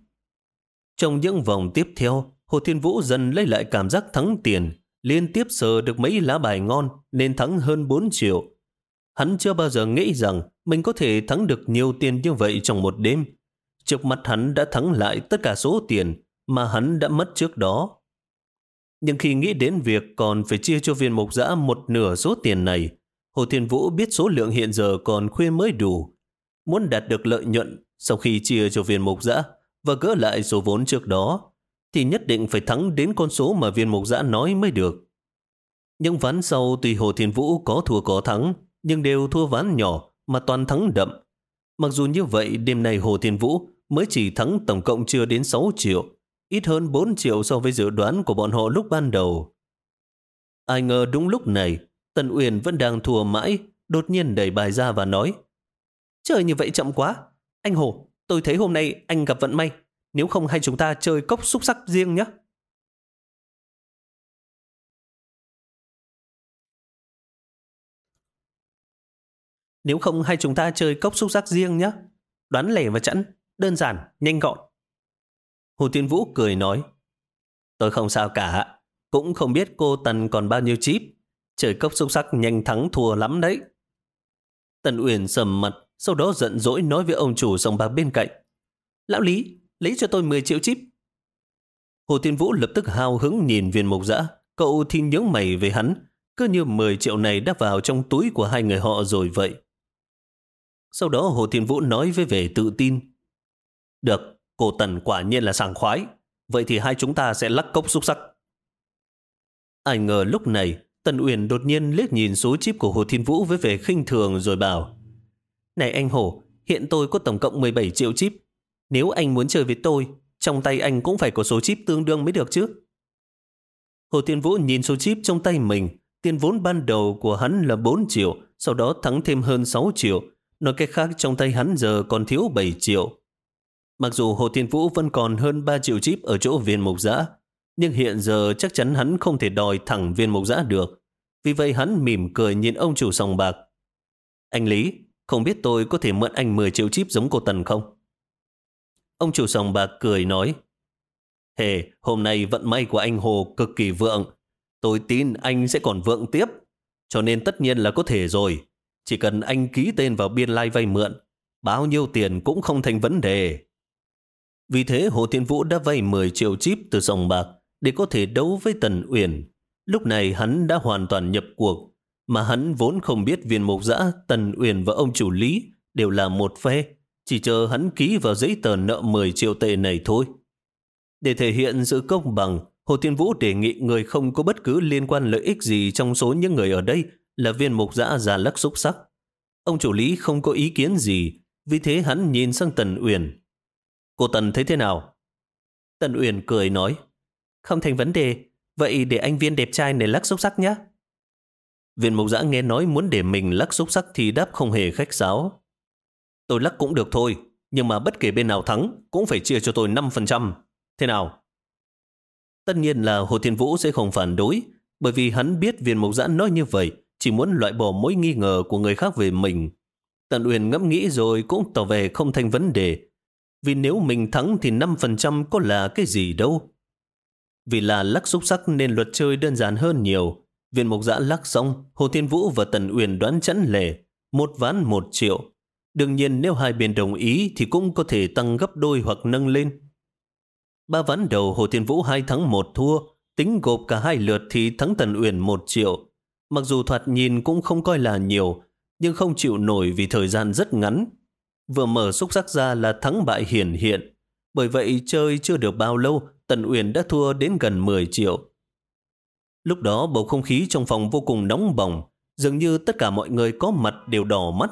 Trong những vòng tiếp theo, Hồ Thiên Vũ dần lấy lại cảm giác thắng tiền, liên tiếp sờ được mấy lá bài ngon nên thắng hơn 4 triệu. Hắn chưa bao giờ nghĩ rằng mình có thể thắng được nhiều tiền như vậy trong một đêm. Trước mắt hắn đã thắng lại tất cả số tiền mà hắn đã mất trước đó. Nhưng khi nghĩ đến việc còn phải chia cho viên mục giã một nửa số tiền này, Hồ Thiên Vũ biết số lượng hiện giờ còn khuyên mới đủ. Muốn đạt được lợi nhuận sau khi chia cho viên mục giã và gỡ lại số vốn trước đó, thì nhất định phải thắng đến con số mà viên mục giã nói mới được. Những ván sau tùy Hồ Thiên Vũ có thua có thắng, nhưng đều thua ván nhỏ mà toàn thắng đậm. Mặc dù như vậy, đêm nay Hồ Thiên Vũ mới chỉ thắng tổng cộng chưa đến 6 triệu, ít hơn 4 triệu so với dự đoán của bọn họ lúc ban đầu. Ai ngờ đúng lúc này, Tần Uyển vẫn đang thua mãi, đột nhiên đẩy bài ra và nói Chơi như vậy chậm quá. Anh Hồ, tôi thấy hôm nay anh gặp vận may. Nếu không hay chúng ta chơi cốc xúc sắc riêng nhé. Nếu không hay chúng ta chơi cốc xúc sắc riêng nhé. Đoán lẻ và chẵn, đơn giản, nhanh gọn. Hồ Tiên Vũ cười nói, tôi không sao cả, cũng không biết cô Tần còn bao nhiêu chip. Chơi cốc xúc sắc nhanh thắng thua lắm đấy. Tần Uyển sầm mặt, sau đó giận dỗi nói với ông chủ sòng bạc bên cạnh. Lão Lý, lấy cho tôi 10 triệu chip. Hồ Tiên Vũ lập tức hào hứng nhìn viên mục dã, cậu thì nhớ mày về hắn, cứ như 10 triệu này đã vào trong túi của hai người họ rồi vậy. Sau đó Hồ Thiên Vũ nói với vẻ tự tin. Được, cô Tần quả nhiên là sảng khoái. Vậy thì hai chúng ta sẽ lắc cốc xúc sắc. Ai ngờ lúc này, Tần Uyển đột nhiên liếc nhìn số chip của Hồ Thiên Vũ với vẻ khinh thường rồi bảo Này anh Hồ, hiện tôi có tổng cộng 17 triệu chip. Nếu anh muốn chơi với tôi, trong tay anh cũng phải có số chip tương đương mới được chứ. Hồ Thiên Vũ nhìn số chip trong tay mình, tiền vốn ban đầu của hắn là 4 triệu, sau đó thắng thêm hơn 6 triệu, Nói cách khác trong tay hắn giờ còn thiếu 7 triệu. Mặc dù Hồ Thiên Vũ vẫn còn hơn 3 triệu chip ở chỗ viên mục giã, nhưng hiện giờ chắc chắn hắn không thể đòi thẳng viên mục giã được. Vì vậy hắn mỉm cười nhìn ông chủ sòng bạc. Anh Lý, không biết tôi có thể mượn anh 10 triệu chip giống cô Tần không? Ông chủ sòng bạc cười nói, Hề, hôm nay vận may của anh Hồ cực kỳ vượng. Tôi tin anh sẽ còn vượng tiếp. Cho nên tất nhiên là có thể rồi. Chỉ cần anh ký tên vào biên lai vay mượn, bao nhiêu tiền cũng không thành vấn đề. Vì thế Hồ Thiên Vũ đã vay 10 triệu chip từ sòng bạc để có thể đấu với Tần Uyển. Lúc này hắn đã hoàn toàn nhập cuộc, mà hắn vốn không biết viên mục giã, Tần Uyển và ông chủ lý đều là một phe, chỉ chờ hắn ký vào giấy tờ nợ 10 triệu tệ này thôi. Để thể hiện sự công bằng, Hồ Thiên Vũ đề nghị người không có bất cứ liên quan lợi ích gì trong số những người ở đây là viên mục giã già lắc xúc sắc. Ông chủ lý không có ý kiến gì, vì thế hắn nhìn sang Tần Uyển. Cô Tần thấy thế nào? Tần Uyển cười nói, không thành vấn đề, vậy để anh viên đẹp trai này lắc xúc sắc nhé. Viên mục giã nghe nói muốn để mình lắc xúc sắc thì đáp không hề khách sáo. Tôi lắc cũng được thôi, nhưng mà bất kể bên nào thắng cũng phải chia cho tôi 5%. Thế nào? Tất nhiên là Hồ Thiên Vũ sẽ không phản đối, bởi vì hắn biết viên mục giã nói như vậy chỉ muốn loại bỏ mối nghi ngờ của người khác về mình. Tần Uyên ngẫm nghĩ rồi cũng tỏ về không thành vấn đề, vì nếu mình thắng thì 5% có là cái gì đâu. Vì là lắc xúc sắc nên luật chơi đơn giản hơn nhiều. Viên mục giã lắc xong, Hồ Thiên Vũ và Tần Uyển đoán chẵn lề, một ván một triệu. Đương nhiên nếu hai bên đồng ý thì cũng có thể tăng gấp đôi hoặc nâng lên. Ba ván đầu Hồ Thiên Vũ hai thắng một thua, tính gộp cả hai lượt thì thắng Tần Uyển một triệu. Mặc dù thoạt nhìn cũng không coi là nhiều, nhưng không chịu nổi vì thời gian rất ngắn. Vừa mở xúc sắc ra là thắng bại hiển hiện. Bởi vậy chơi chưa được bao lâu, Tần Uyển đã thua đến gần 10 triệu. Lúc đó bầu không khí trong phòng vô cùng nóng bỏng, dường như tất cả mọi người có mặt đều đỏ mắt.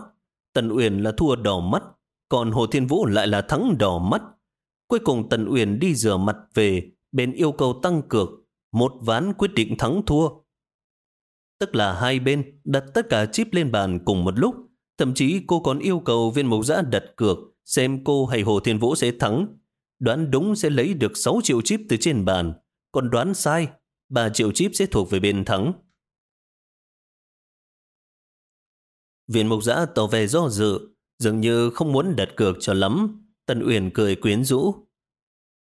Tần Uyển là thua đỏ mắt, còn Hồ Thiên Vũ lại là thắng đỏ mắt. Cuối cùng Tần Uyển đi rửa mặt về, bên yêu cầu tăng cược, một ván quyết định thắng thua. Tức là hai bên đặt tất cả chip lên bàn cùng một lúc. Thậm chí cô còn yêu cầu viên mộc giã đặt cược xem cô hay Hồ Thiên Vũ sẽ thắng. Đoán đúng sẽ lấy được 6 triệu chip từ trên bàn. Còn đoán sai, 3 triệu chip sẽ thuộc về bên thắng. Viên mộc giã tỏ về do dự, dường như không muốn đặt cược cho lắm. Tần Uyển cười quyến rũ.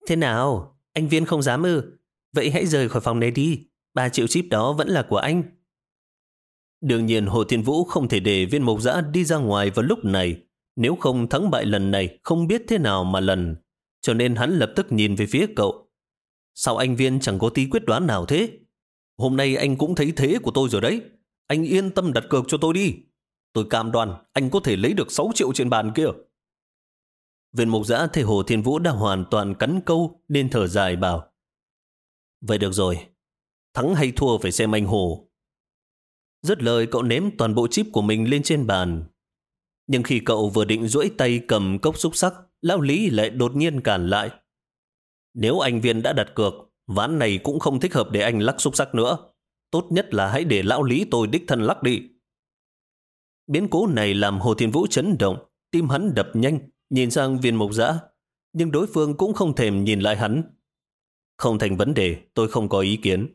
Thế nào? Anh Viên không dám ư? Vậy hãy rời khỏi phòng này đi. 3 triệu chip đó vẫn là của anh. Đương nhiên Hồ Thiên Vũ không thể để viên mộc giã đi ra ngoài vào lúc này. Nếu không thắng bại lần này, không biết thế nào mà lần. Cho nên hắn lập tức nhìn về phía cậu. Sao anh viên chẳng có tí quyết đoán nào thế? Hôm nay anh cũng thấy thế của tôi rồi đấy. Anh yên tâm đặt cược cho tôi đi. Tôi cam đoan anh có thể lấy được 6 triệu trên bàn kia. Viên mục giã thấy Hồ Thiên Vũ đã hoàn toàn cắn câu nên thở dài bảo. Vậy được rồi. Thắng hay thua phải xem anh Hồ. Dứt lời cậu ném toàn bộ chip của mình lên trên bàn. Nhưng khi cậu vừa định duỗi tay cầm cốc xúc sắc, Lão Lý lại đột nhiên cản lại. Nếu anh Viên đã đặt cược, ván này cũng không thích hợp để anh lắc xúc sắc nữa. Tốt nhất là hãy để Lão Lý tôi đích thân lắc đi. Biến cố này làm Hồ Thiên Vũ chấn động, tim hắn đập nhanh, nhìn sang viên mục giã. Nhưng đối phương cũng không thèm nhìn lại hắn. Không thành vấn đề, tôi không có ý kiến.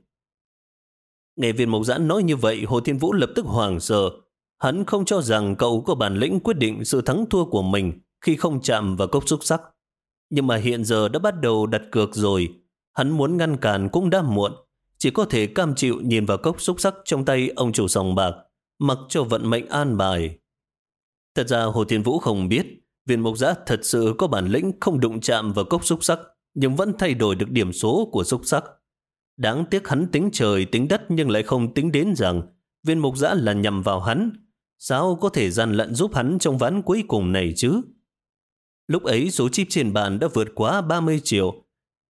Nghe viên mộc giã nói như vậy, Hồ Thiên Vũ lập tức hoàng sợ. Hắn không cho rằng cậu có bản lĩnh quyết định sự thắng thua của mình khi không chạm vào cốc xúc sắc. Nhưng mà hiện giờ đã bắt đầu đặt cược rồi. Hắn muốn ngăn cản cũng đã muộn. Chỉ có thể cam chịu nhìn vào cốc xúc sắc trong tay ông chủ sòng bạc, mặc cho vận mệnh an bài. Thật ra Hồ Thiên Vũ không biết, viên mộc giã thật sự có bản lĩnh không đụng chạm vào cốc xúc sắc, nhưng vẫn thay đổi được điểm số của xúc sắc. Đáng tiếc hắn tính trời tính đất nhưng lại không tính đến rằng viên mục giã là nhằm vào hắn. Sao có thể gian lận giúp hắn trong ván cuối cùng này chứ? Lúc ấy số chip trên bàn đã vượt quá 30 triệu.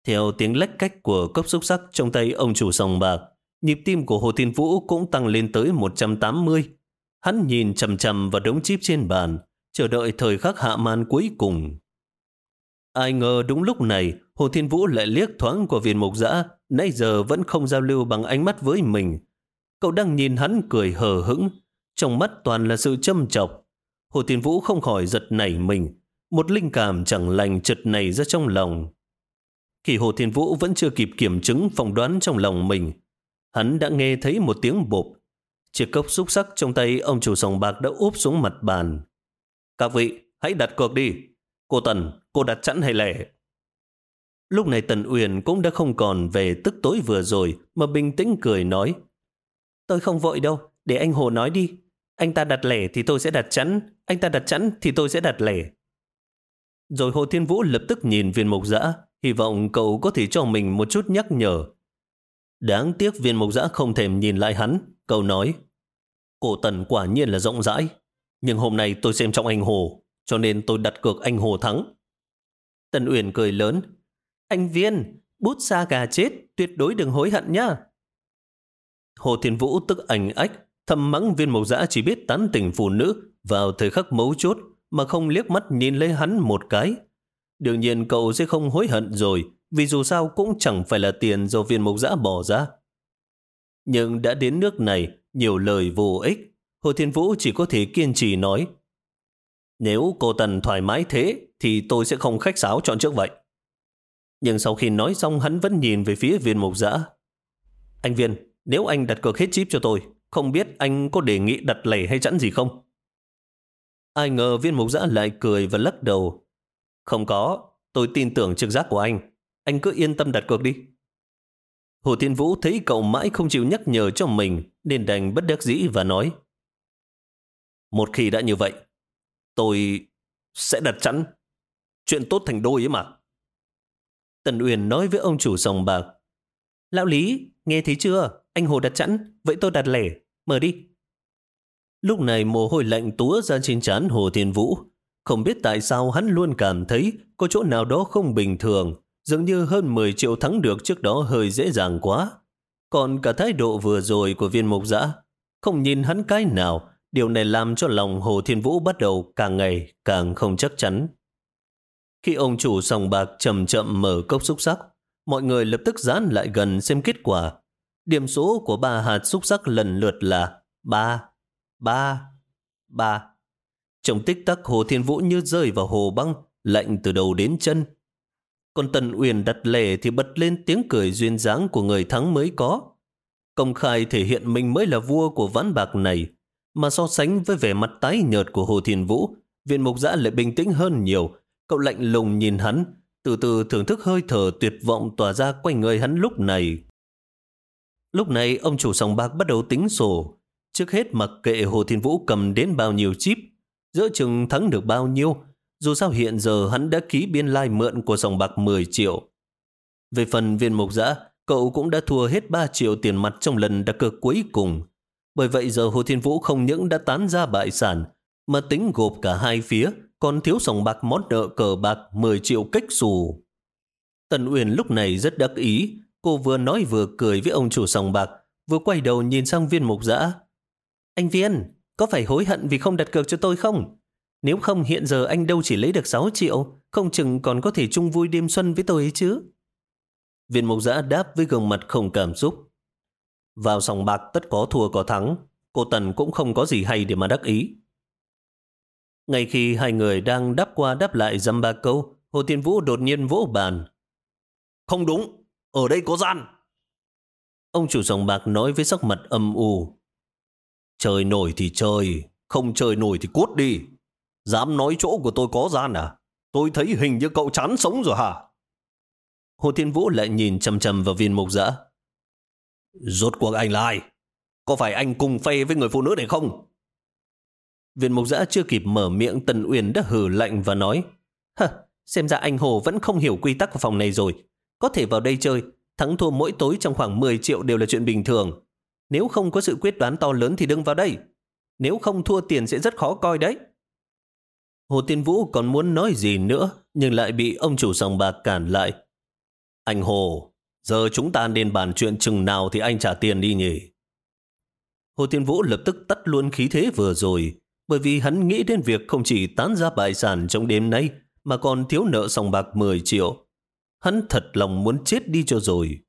Theo tiếng lách cách của cốc xúc sắc trong tay ông chủ sòng bạc, nhịp tim của Hồ Thiên Vũ cũng tăng lên tới 180. Hắn nhìn chầm chầm vào đống chip trên bàn, chờ đợi thời khắc hạ màn cuối cùng. Ai ngờ đúng lúc này, Hồ Thiên Vũ lại liếc thoáng của viên mục giã, nãy giờ vẫn không giao lưu bằng ánh mắt với mình. Cậu đang nhìn hắn cười hờ hững, trong mắt toàn là sự châm chọc. Hồ Thiên Vũ không khỏi giật nảy mình, một linh cảm chẳng lành chợt nảy ra trong lòng. kỳ Hồ Thiên Vũ vẫn chưa kịp kiểm chứng phỏng đoán trong lòng mình, hắn đã nghe thấy một tiếng bộp. Chiếc cốc xúc sắc trong tay ông chủ sòng bạc đã úp xuống mặt bàn. Các vị, hãy đặt cược đi. Cô Tần, cô đặt chẵn hay lẻ? Lúc này Tần Uyển cũng đã không còn về tức tối vừa rồi mà bình tĩnh cười nói. Tôi không vội đâu, để anh Hồ nói đi. Anh ta đặt lẻ thì tôi sẽ đặt chẵn, anh ta đặt chẵn thì tôi sẽ đặt lẻ. Rồi Hồ Thiên Vũ lập tức nhìn viên mộc giã, hy vọng cậu có thể cho mình một chút nhắc nhở. Đáng tiếc viên mộc giã không thèm nhìn lại hắn, cậu nói. Cổ tần quả nhiên là rộng rãi, nhưng hôm nay tôi xem trọng anh Hồ, cho nên tôi đặt cược anh Hồ thắng. Tần Uyển cười lớn, anh Viên, bút xa gà chết, tuyệt đối đừng hối hận nhá. Hồ Thiên Vũ tức ảnh ách, thầm mắng viên mộc dã chỉ biết tán tỉnh phụ nữ vào thời khắc mấu chốt mà không liếc mắt nhìn lấy hắn một cái. Đương nhiên cậu sẽ không hối hận rồi, vì dù sao cũng chẳng phải là tiền do viên mộc giã bỏ ra. Nhưng đã đến nước này, nhiều lời vô ích, Hồ Thiên Vũ chỉ có thể kiên trì nói. Nếu cô Tần thoải mái thế, thì tôi sẽ không khách sáo chọn trước vậy. Nhưng sau khi nói xong hắn vẫn nhìn về phía viên mục giã. Anh viên, nếu anh đặt cược hết chip cho tôi, không biết anh có đề nghị đặt lẻ hay chẵn gì không? Ai ngờ viên mục giã lại cười và lắc đầu. Không có, tôi tin tưởng trực giác của anh. Anh cứ yên tâm đặt cược đi. Hồ Thiên Vũ thấy cậu mãi không chịu nhắc nhở cho mình nên đành bất đắc dĩ và nói Một khi đã như vậy, tôi sẽ đặt chắn. Chuyện tốt thành đôi ấy mà. Tần Uyển nói với ông chủ sòng bạc Lão Lý, nghe thấy chưa? Anh Hồ đặt chẵn, vậy tôi đặt lẻ. Mở đi. Lúc này mồ hôi lạnh túa ra trên trán Hồ Thiên Vũ. Không biết tại sao hắn luôn cảm thấy có chỗ nào đó không bình thường. Dường như hơn 10 triệu thắng được trước đó hơi dễ dàng quá. Còn cả thái độ vừa rồi của viên mục giã, không nhìn hắn cái nào, điều này làm cho lòng Hồ Thiên Vũ bắt đầu càng ngày càng không chắc chắn. Khi ông chủ sòng bạc chậm chậm mở cốc xúc sắc, mọi người lập tức dán lại gần xem kết quả. Điểm số của ba hạt xúc sắc lần lượt là 3, 3, 3. Trong tích tắc Hồ Thiên Vũ như rơi vào hồ băng, lạnh từ đầu đến chân. Còn Tần Uyển đặt lề thì bật lên tiếng cười duyên dáng của người thắng mới có. Công khai thể hiện mình mới là vua của ván bạc này, mà so sánh với vẻ mặt tái nhợt của Hồ Thiên Vũ, viên mục giã lại bình tĩnh hơn nhiều. Cậu lạnh lùng nhìn hắn, từ từ thưởng thức hơi thở tuyệt vọng tỏa ra quanh người hắn lúc này. Lúc này ông chủ sòng bạc bắt đầu tính sổ. Trước hết mặc kệ Hồ Thiên Vũ cầm đến bao nhiêu chip, giữa chừng thắng được bao nhiêu, dù sao hiện giờ hắn đã ký biên lai mượn của dòng bạc 10 triệu. Về phần viên mục giã, cậu cũng đã thua hết 3 triệu tiền mặt trong lần đặt cược cuối cùng. Bởi vậy giờ Hồ Thiên Vũ không những đã tán ra bại sản, mà tính gộp cả hai phía, còn thiếu sòng bạc món nợ cờ bạc 10 triệu cách xù. Tần Uyển lúc này rất đắc ý, cô vừa nói vừa cười với ông chủ sòng bạc, vừa quay đầu nhìn sang viên mục giã. Anh Viên, có phải hối hận vì không đặt cược cho tôi không? Nếu không hiện giờ anh đâu chỉ lấy được 6 triệu, không chừng còn có thể chung vui đêm xuân với tôi ấy chứ. Viên mục giã đáp với gương mặt không cảm xúc. Vào sòng bạc tất có thua có thắng, cô Tần cũng không có gì hay để mà đắc ý. Ngay khi hai người đang đáp qua đáp lại dăm ba câu, Hồ Tiên Vũ đột nhiên vỗ bàn. Không đúng, ở đây có gian. Ông chủ sòng bạc nói với sắc mặt âm u. Chơi nổi thì chơi, không chơi nổi thì cút đi. Dám nói chỗ của tôi có gian à? Tôi thấy hình như cậu chán sống rồi hả? Hồ Thiên Vũ lại nhìn chầm chầm vào viên mục dã. Rốt cuộc anh là ai? Có phải anh cùng phê với người phụ nữ này không? Viên mục dã chưa kịp mở miệng Tần Uyển đã hử lạnh và nói Hờ, xem ra anh Hồ vẫn không hiểu quy tắc của phòng này rồi. Có thể vào đây chơi, thắng thua mỗi tối trong khoảng 10 triệu đều là chuyện bình thường. Nếu không có sự quyết đoán to lớn thì đừng vào đây. Nếu không thua tiền sẽ rất khó coi đấy. Hồ Tiên Vũ còn muốn nói gì nữa, nhưng lại bị ông chủ sòng bạc cản lại. Anh Hồ, giờ chúng ta nên bàn chuyện chừng nào thì anh trả tiền đi nhỉ? Hồ Tiên Vũ lập tức tắt luôn khí thế vừa rồi, bởi vì hắn nghĩ đến việc không chỉ tán ra bại sản trong đêm nay, mà còn thiếu nợ sòng bạc 10 triệu. Hắn thật lòng muốn chết đi cho rồi.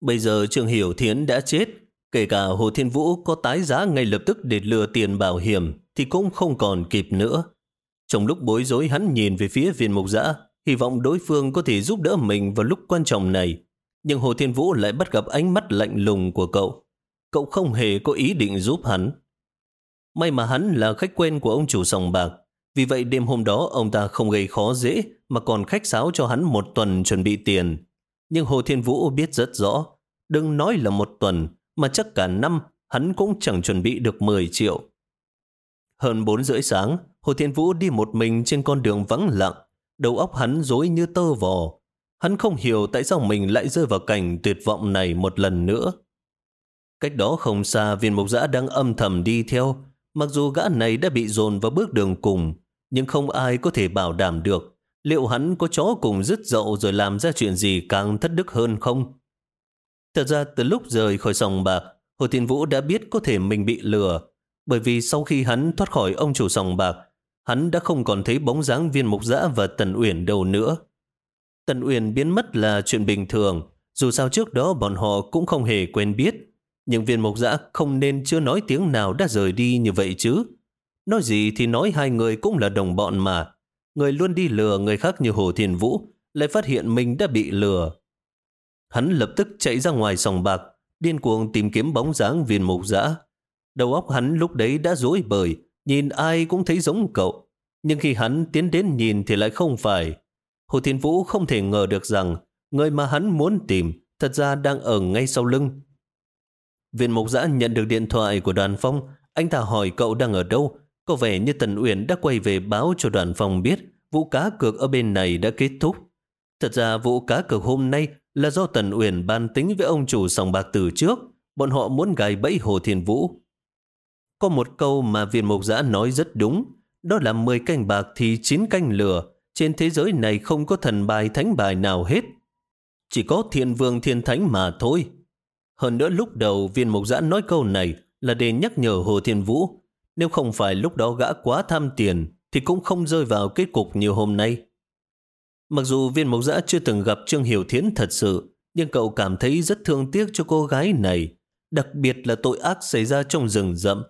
Bây giờ Trương Hiểu Thiến đã chết, kể cả Hồ Thiên Vũ có tái giá ngay lập tức để lừa tiền bảo hiểm thì cũng không còn kịp nữa. Trong lúc bối rối hắn nhìn về phía viên mục giã, hy vọng đối phương có thể giúp đỡ mình vào lúc quan trọng này. Nhưng Hồ Thiên Vũ lại bắt gặp ánh mắt lạnh lùng của cậu cậu không hề có ý định giúp hắn. May mà hắn là khách quen của ông chủ sòng bạc, vì vậy đêm hôm đó ông ta không gây khó dễ mà còn khách sáo cho hắn một tuần chuẩn bị tiền. Nhưng Hồ Thiên Vũ biết rất rõ, đừng nói là một tuần, mà chắc cả năm hắn cũng chẳng chuẩn bị được 10 triệu. Hơn 4 rưỡi sáng, Hồ Thiên Vũ đi một mình trên con đường vắng lặng, đầu óc hắn rối như tơ vò. Hắn không hiểu tại sao mình lại rơi vào cảnh tuyệt vọng này một lần nữa. Cách đó không xa viên mục giã đang âm thầm đi theo. Mặc dù gã này đã bị dồn vào bước đường cùng, nhưng không ai có thể bảo đảm được liệu hắn có chó cùng dứt dậu rồi làm ra chuyện gì càng thất đức hơn không. Thật ra từ lúc rời khỏi sòng bạc, Hồ Thiên Vũ đã biết có thể mình bị lừa, bởi vì sau khi hắn thoát khỏi ông chủ sòng bạc, hắn đã không còn thấy bóng dáng viên mục giã và Tần Uyển đâu nữa. Tần Uyển biến mất là chuyện bình thường, dù sao trước đó bọn họ cũng không hề quen biết. Nhưng viên mộc giã không nên chưa nói tiếng nào đã rời đi như vậy chứ. Nói gì thì nói hai người cũng là đồng bọn mà. Người luôn đi lừa người khác như Hồ Thiên Vũ lại phát hiện mình đã bị lừa. Hắn lập tức chạy ra ngoài sòng bạc, điên cuồng tìm kiếm bóng dáng viên mộc giã. Đầu óc hắn lúc đấy đã rối bời, nhìn ai cũng thấy giống cậu. Nhưng khi hắn tiến đến nhìn thì lại không phải. Hồ Thiên Vũ không thể ngờ được rằng người mà hắn muốn tìm thật ra đang ở ngay sau lưng. Viên Mộc Giã nhận được điện thoại của đoàn phong. Anh ta hỏi cậu đang ở đâu. Có vẻ như Tần Uyển đã quay về báo cho đoàn phòng biết vụ cá cược ở bên này đã kết thúc. Thật ra vụ cá cược hôm nay là do Tần Uyển ban tính với ông chủ sòng bạc từ trước. Bọn họ muốn gài bẫy Hồ Thiên Vũ. Có một câu mà viên mộc giã nói rất đúng. Đó là 10 canh bạc thì 9 canh lửa. Trên thế giới này không có thần bài thánh bài nào hết. Chỉ có thiên vương thiên thánh mà thôi. Hơn nữa lúc đầu viên mộc giã nói câu này là để nhắc nhở Hồ Thiên Vũ. Nếu không phải lúc đó gã quá tham tiền thì cũng không rơi vào kết cục như hôm nay. Mặc dù viên mộc giã chưa từng gặp Trương Hiểu Thiến thật sự, nhưng cậu cảm thấy rất thương tiếc cho cô gái này, đặc biệt là tội ác xảy ra trong rừng rậm.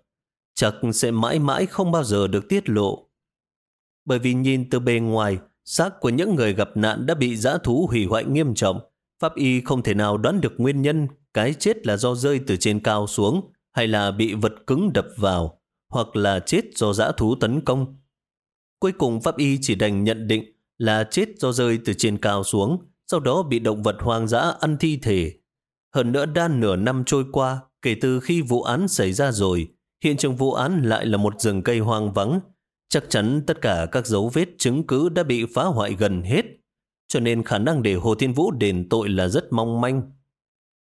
Chắc sẽ mãi mãi không bao giờ được tiết lộ. Bởi vì nhìn từ bề ngoài, xác của những người gặp nạn đã bị giã thú hủy hoại nghiêm trọng. Pháp y không thể nào đoán được nguyên nhân cái chết là do rơi từ trên cao xuống hay là bị vật cứng đập vào hoặc là chết do giã thú tấn công. Cuối cùng Pháp y chỉ đành nhận định là chết do rơi từ trên cao xuống, sau đó bị động vật hoang dã ăn thi thể. Hơn nữa đã nửa năm trôi qua, kể từ khi vụ án xảy ra rồi, hiện trường vụ án lại là một rừng cây hoang vắng. Chắc chắn tất cả các dấu vết chứng cứ đã bị phá hoại gần hết, cho nên khả năng để Hồ Thiên Vũ đền tội là rất mong manh.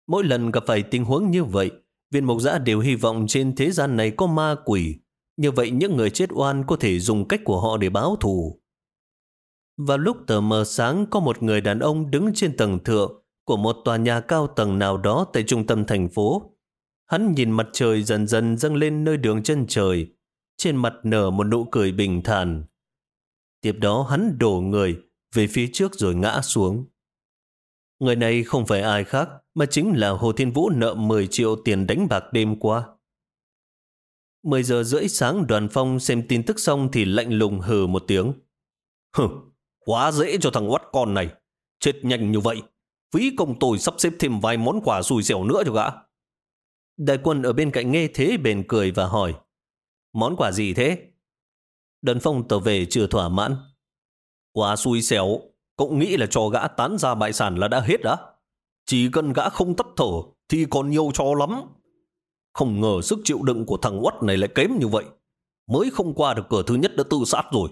Mỗi lần gặp phải tình huống như vậy, viên mộc giã đều hy vọng trên thế gian này có ma quỷ. Như vậy những người chết oan có thể dùng cách của họ để báo thù. Vào lúc tờ mờ sáng có một người đàn ông đứng trên tầng thượng của một tòa nhà cao tầng nào đó tại trung tâm thành phố. Hắn nhìn mặt trời dần dần dâng lên nơi đường chân trời, trên mặt nở một nụ cười bình thản. Tiếp đó hắn đổ người về phía trước rồi ngã xuống. Người này không phải ai khác mà chính là Hồ Thiên Vũ nợ 10 triệu tiền đánh bạc đêm qua. 10 giờ rưỡi sáng đoàn phong xem tin tức xong thì lạnh lùng hừ một tiếng. Hừ, quá dễ cho thằng oắt con này. Chết nhanh như vậy. Phí công tôi sắp xếp thêm vài món quà xui xẻo nữa cho gã. Đại quân ở bên cạnh nghe thế bền cười và hỏi. Món quà gì thế? Đoàn phong tờ về chưa thỏa mãn. Quà xui xẻo, cậu nghĩ là cho gã tán ra bại sản là đã hết đã? Chỉ cần gã không tắt thở thì còn nhiều cho lắm. Không ngờ sức chịu đựng của thằng Watt này lại kém như vậy. Mới không qua được cửa thứ nhất đã tự sát rồi.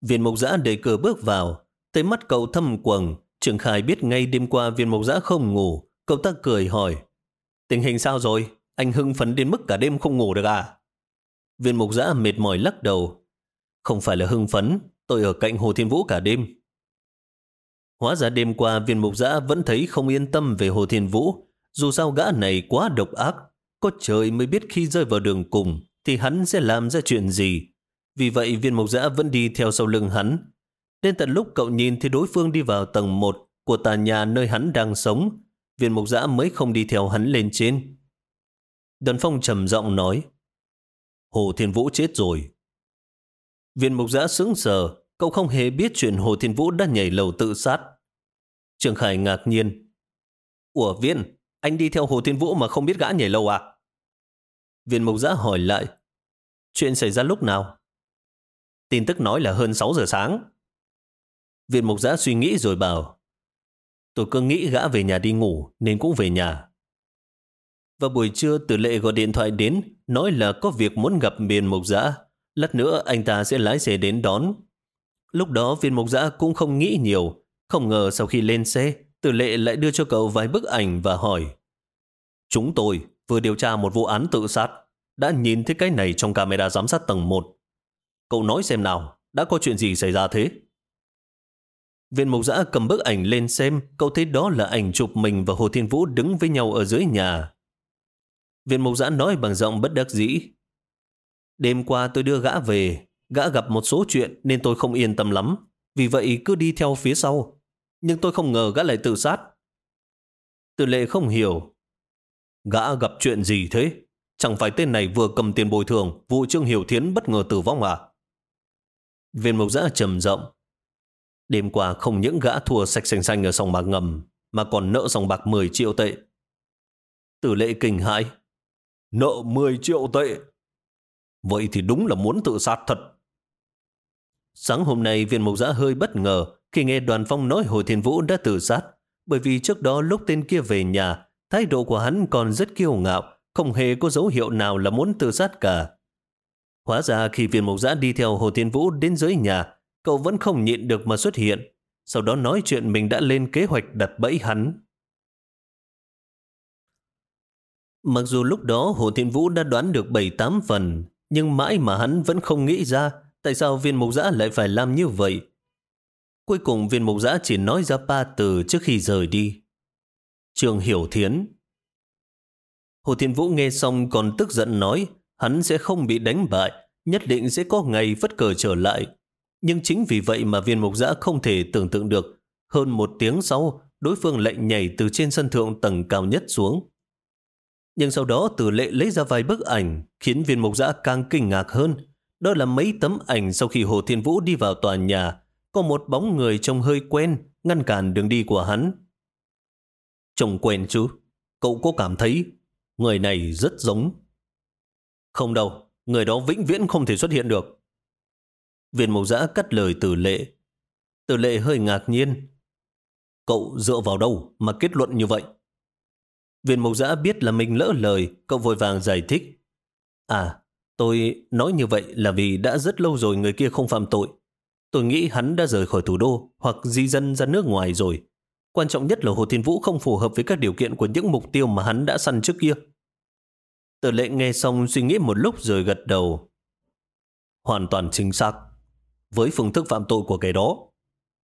Viên mộc giã đẩy cửa bước vào. Thấy mắt cậu thâm quầng. Trường Khai biết ngay đêm qua viên mộc giã không ngủ. Cậu ta cười hỏi. Tình hình sao rồi? Anh hưng phấn đến mức cả đêm không ngủ được à? Viên mục giã mệt mỏi lắc đầu. Không phải là hưng phấn, tôi ở cạnh Hồ Thiên Vũ cả đêm. Hóa ra đêm qua viên mục giã vẫn thấy không yên tâm về Hồ Thiên Vũ. Dù sao gã này quá độc ác, có trời mới biết khi rơi vào đường cùng thì hắn sẽ làm ra chuyện gì. Vì vậy viên mục giã vẫn đi theo sau lưng hắn. Đến tận lúc cậu nhìn thì đối phương đi vào tầng 1 của tòa nhà nơi hắn đang sống, viên mục giã mới không đi theo hắn lên trên. Đoàn phong trầm giọng nói, Hồ Thiên Vũ chết rồi. Viên mục giã sững sờ, cậu không hề biết chuyện Hồ Thiên Vũ đã nhảy lầu tự sát. Trường Khải ngạc nhiên. Ủa Viên, anh đi theo Hồ Thiên Vũ mà không biết gã nhảy lầu à? Viên mục giã hỏi lại. Chuyện xảy ra lúc nào? Tin tức nói là hơn 6 giờ sáng. Viên mục giã suy nghĩ rồi bảo. Tôi cứ nghĩ gã về nhà đi ngủ nên cũng về nhà. Vào buổi trưa tử lệ gọi điện thoại đến nói là có việc muốn gặp viên mục giã. Lát nữa anh ta sẽ lái xe đến đón. Lúc đó viên mục giã cũng không nghĩ nhiều. Không ngờ sau khi lên xe, tử lệ lại đưa cho cậu vài bức ảnh và hỏi Chúng tôi vừa điều tra một vụ án tự sát. Đã nhìn thấy cái này trong camera giám sát tầng 1. Cậu nói xem nào, đã có chuyện gì xảy ra thế? Viên mục giã cầm bức ảnh lên xem, cậu thấy đó là ảnh chụp mình và Hồ Thiên Vũ đứng với nhau ở dưới nhà. Viên mục giã nói bằng giọng bất đắc dĩ. Đêm qua tôi đưa gã về, gã gặp một số chuyện nên tôi không yên tâm lắm, vì vậy cứ đi theo phía sau. Nhưng tôi không ngờ gã lại tự sát. Từ lệ không hiểu. Gã gặp chuyện gì thế? Chẳng phải tên này vừa cầm tiền bồi thường, vụ Trương Hiểu Thiến bất ngờ tử vong à? Viên mộc giã trầm rộng. Đêm qua không những gã thua sạch xanh xanh ở sòng bạc ngầm, mà còn nợ sòng bạc 10 triệu tệ. Tử lệ kinh hãi. Nợ 10 triệu tệ. Vậy thì đúng là muốn tự sát thật. Sáng hôm nay viên mộc giã hơi bất ngờ khi nghe đoàn phong nói Hồ Thiên Vũ đã tự sát, bởi vì trước đó lúc tên kia về nhà, thái độ của hắn còn rất kiêu ngạo, không hề có dấu hiệu nào là muốn tự sát cả. Hóa ra khi viên mộc giã đi theo Hồ Thiên Vũ đến dưới nhà, cậu vẫn không nhịn được mà xuất hiện, sau đó nói chuyện mình đã lên kế hoạch đặt bẫy hắn. Mặc dù lúc đó Hồ Thiên Vũ đã đoán được 7-8 phần, nhưng mãi mà hắn vẫn không nghĩ ra tại sao viên mục giã lại phải làm như vậy. Cuối cùng viên mục giã chỉ nói ra ba từ trước khi rời đi. Trường Hiểu Thiến Hồ Thiên Vũ nghe xong còn tức giận nói hắn sẽ không bị đánh bại, nhất định sẽ có ngày vất cờ trở lại. Nhưng chính vì vậy mà viên mục giã không thể tưởng tượng được. Hơn một tiếng sau, đối phương lại nhảy từ trên sân thượng tầng cao nhất xuống. Nhưng sau đó Tử lệ lấy ra vài bức ảnh khiến viên mục giã càng kinh ngạc hơn. Đó là mấy tấm ảnh sau khi Hồ Thiên Vũ đi vào tòa nhà, có một bóng người trông hơi quen, ngăn cản đường đi của hắn. Trông quen chứ? Cậu có cảm thấy người này rất giống? Không đâu, người đó vĩnh viễn không thể xuất hiện được. Viên mục giã cắt lời Tử lệ. Tử lệ hơi ngạc nhiên. Cậu dựa vào đâu mà kết luận như vậy? Viên mục giã biết là mình lỡ lời, cậu vội vàng giải thích. À, tôi nói như vậy là vì đã rất lâu rồi người kia không phạm tội. Tôi nghĩ hắn đã rời khỏi thủ đô hoặc di dân ra nước ngoài rồi. Quan trọng nhất là Hồ Thiên Vũ không phù hợp với các điều kiện của những mục tiêu mà hắn đã săn trước kia. Tờ lệ nghe xong suy nghĩ một lúc rồi gật đầu. Hoàn toàn chính xác. Với phương thức phạm tội của kẻ đó,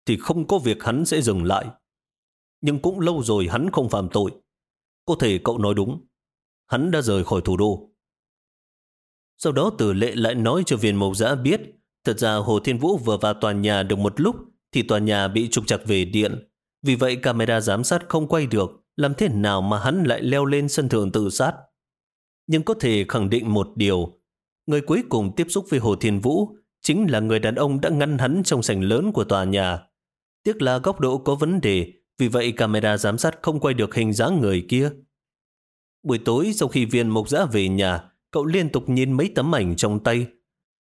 thì không có việc hắn sẽ dừng lại. Nhưng cũng lâu rồi hắn không phạm tội. Có thể cậu nói đúng. Hắn đã rời khỏi thủ đô. Sau đó tử lệ lại nói cho viên mộc giã biết, thật ra Hồ Thiên Vũ vừa vào tòa nhà được một lúc thì tòa nhà bị trục chặt về điện. Vì vậy camera giám sát không quay được, làm thế nào mà hắn lại leo lên sân thượng tự sát. Nhưng có thể khẳng định một điều, người cuối cùng tiếp xúc với Hồ Thiên Vũ chính là người đàn ông đã ngăn hắn trong sảnh lớn của tòa nhà. Tiếc là góc độ có vấn đề vì vậy camera giám sát không quay được hình dáng người kia. Buổi tối sau khi viên mục giã về nhà, cậu liên tục nhìn mấy tấm ảnh trong tay.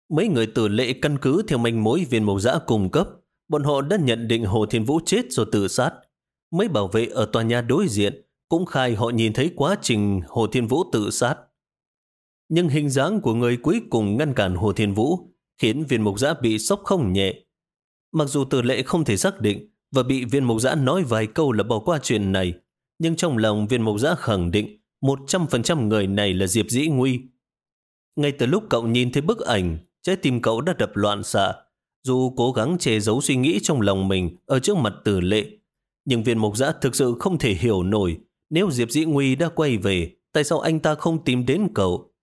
Mấy người tử lệ căn cứ theo manh mối viên mục giã cung cấp. Bọn họ đã nhận định Hồ Thiên Vũ chết rồi tự sát. Mấy bảo vệ ở tòa nhà đối diện cũng khai họ nhìn thấy quá trình Hồ Thiên Vũ tự sát. Nhưng hình dáng của người cuối cùng ngăn cản Hồ Thiên Vũ khiến viên mục giã bị sốc không nhẹ. Mặc dù tử lệ không thể xác định và bị viên mục giã nói vài câu là bỏ qua chuyện này. Nhưng trong lòng viên mục giã khẳng định 100% người này là Diệp Dĩ Nguy. Ngay từ lúc cậu nhìn thấy bức ảnh, trái tim cậu đã đập loạn xạ. Dù cố gắng che giấu suy nghĩ trong lòng mình ở trước mặt tử lệ, nhưng viên mục giã thực sự không thể hiểu nổi nếu Diệp Dĩ Nguy đã quay về, tại sao anh ta không tìm đến cậu?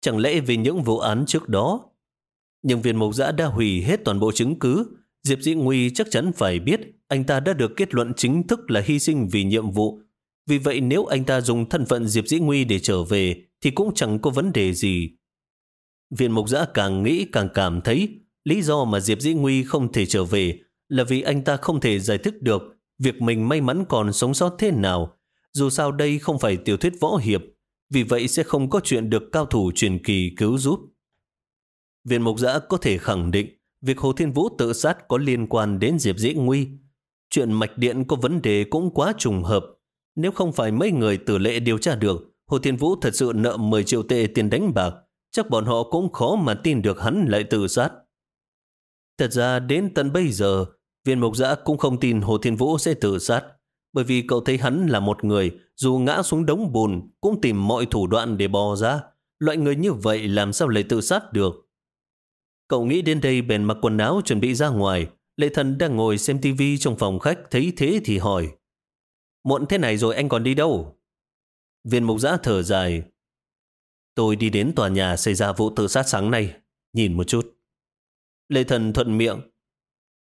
Chẳng lẽ vì những vụ án trước đó? Nhưng viên mục giã đã hủy hết toàn bộ chứng cứ, Diệp Dĩ Nguy chắc chắn phải biết anh ta đã được kết luận chính thức là hy sinh vì nhiệm vụ. Vì vậy nếu anh ta dùng thân phận Diệp Dĩ Nguy để trở về thì cũng chẳng có vấn đề gì. Viện Mục Giã càng nghĩ càng cảm thấy lý do mà Diệp Dĩ Nguy không thể trở về là vì anh ta không thể giải thích được việc mình may mắn còn sống sót thế nào. Dù sao đây không phải tiểu thuyết võ hiệp, vì vậy sẽ không có chuyện được cao thủ truyền kỳ cứu giúp. Viện Mục Giã có thể khẳng định việc Hồ Thiên Vũ tự sát có liên quan đến Diệp Dĩ Nguy. Chuyện mạch điện có vấn đề cũng quá trùng hợp. Nếu không phải mấy người tử lệ điều tra được, Hồ Thiên Vũ thật sự nợ 10 triệu tệ tiền đánh bạc, chắc bọn họ cũng khó mà tin được hắn lại tự sát. Thật ra đến tận bây giờ, viên mộc giã cũng không tin Hồ Thiên Vũ sẽ tự sát, bởi vì cậu thấy hắn là một người dù ngã xuống đống bùn cũng tìm mọi thủ đoạn để bò ra. Loại người như vậy làm sao lại tự sát được? Cậu nghĩ đến đây bèn mặc quần áo chuẩn bị ra ngoài. Lệ thần đang ngồi xem tivi trong phòng khách, thấy thế thì hỏi. Muộn thế này rồi anh còn đi đâu? Viên mục giã thở dài. Tôi đi đến tòa nhà xảy ra vụ tự sát sáng nay. Nhìn một chút. Lệ thần thuận miệng.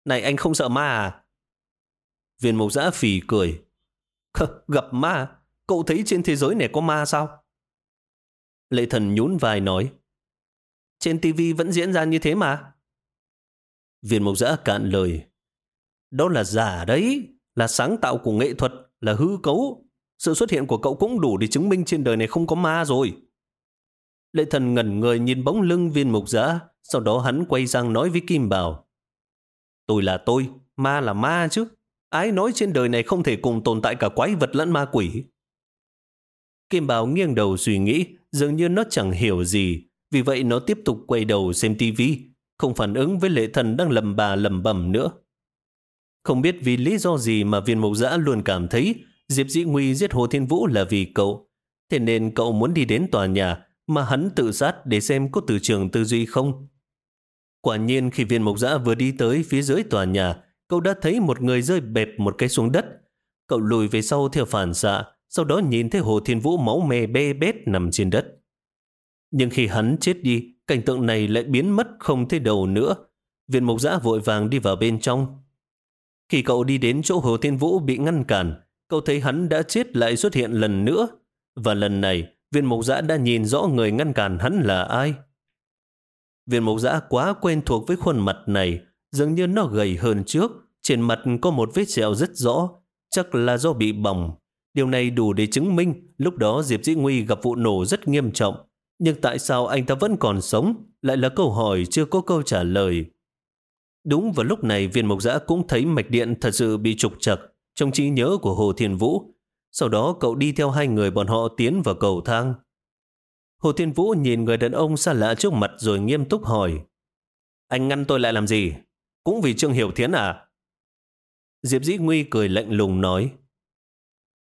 Này anh không sợ ma à? Viên mục giã phì cười. Gặp ma? Cậu thấy trên thế giới này có ma sao? Lệ thần nhún vai nói. Trên TV vẫn diễn ra như thế mà. Viên mộc giã cạn lời. Đó là giả đấy, là sáng tạo của nghệ thuật, là hư cấu. Sự xuất hiện của cậu cũng đủ để chứng minh trên đời này không có ma rồi. Lệ thần ngẩn người nhìn bóng lưng viên mục giã, sau đó hắn quay sang nói với Kim Bảo. Tôi là tôi, ma là ma chứ. Ai nói trên đời này không thể cùng tồn tại cả quái vật lẫn ma quỷ. Kim Bảo nghiêng đầu suy nghĩ, dường như nó chẳng hiểu gì, vì vậy nó tiếp tục quay đầu xem tivi, không phản ứng với lệ thần đang lầm bà lầm bầm nữa. Không biết vì lý do gì mà viên mộc giã luôn cảm thấy Diệp Dĩ Nguy giết Hồ Thiên Vũ là vì cậu. Thế nên cậu muốn đi đến tòa nhà mà hắn tự sát để xem có từ trường tư duy không. Quả nhiên khi viên mộc giã vừa đi tới phía dưới tòa nhà, cậu đã thấy một người rơi bẹp một cái xuống đất. Cậu lùi về sau theo phản xạ, sau đó nhìn thấy Hồ Thiên Vũ máu mê bê bết nằm trên đất. Nhưng khi hắn chết đi, cảnh tượng này lại biến mất không thấy đầu nữa. Viên mộc giã vội vàng đi vào bên trong. Khi cậu đi đến chỗ Hồ Thiên Vũ bị ngăn cản, cậu thấy hắn đã chết lại xuất hiện lần nữa. Và lần này, viên mộc giã đã nhìn rõ người ngăn cản hắn là ai. Viên mộc giã quá quen thuộc với khuôn mặt này, dường như nó gầy hơn trước. Trên mặt có một vết sẹo rất rõ, chắc là do bị bỏng. Điều này đủ để chứng minh lúc đó Diệp Dĩ Nguy gặp vụ nổ rất nghiêm trọng. Nhưng tại sao anh ta vẫn còn sống lại là câu hỏi chưa có câu trả lời. Đúng vào lúc này viên mộc giã cũng thấy mạch điện thật sự bị trục trặc trong trí nhớ của Hồ Thiên Vũ. Sau đó cậu đi theo hai người bọn họ tiến vào cầu thang. Hồ Thiên Vũ nhìn người đàn ông xa lạ trước mặt rồi nghiêm túc hỏi. Anh ngăn tôi lại làm gì? Cũng vì Trương Hiểu Thiến à? Diệp Dĩ Nguy cười lạnh lùng nói.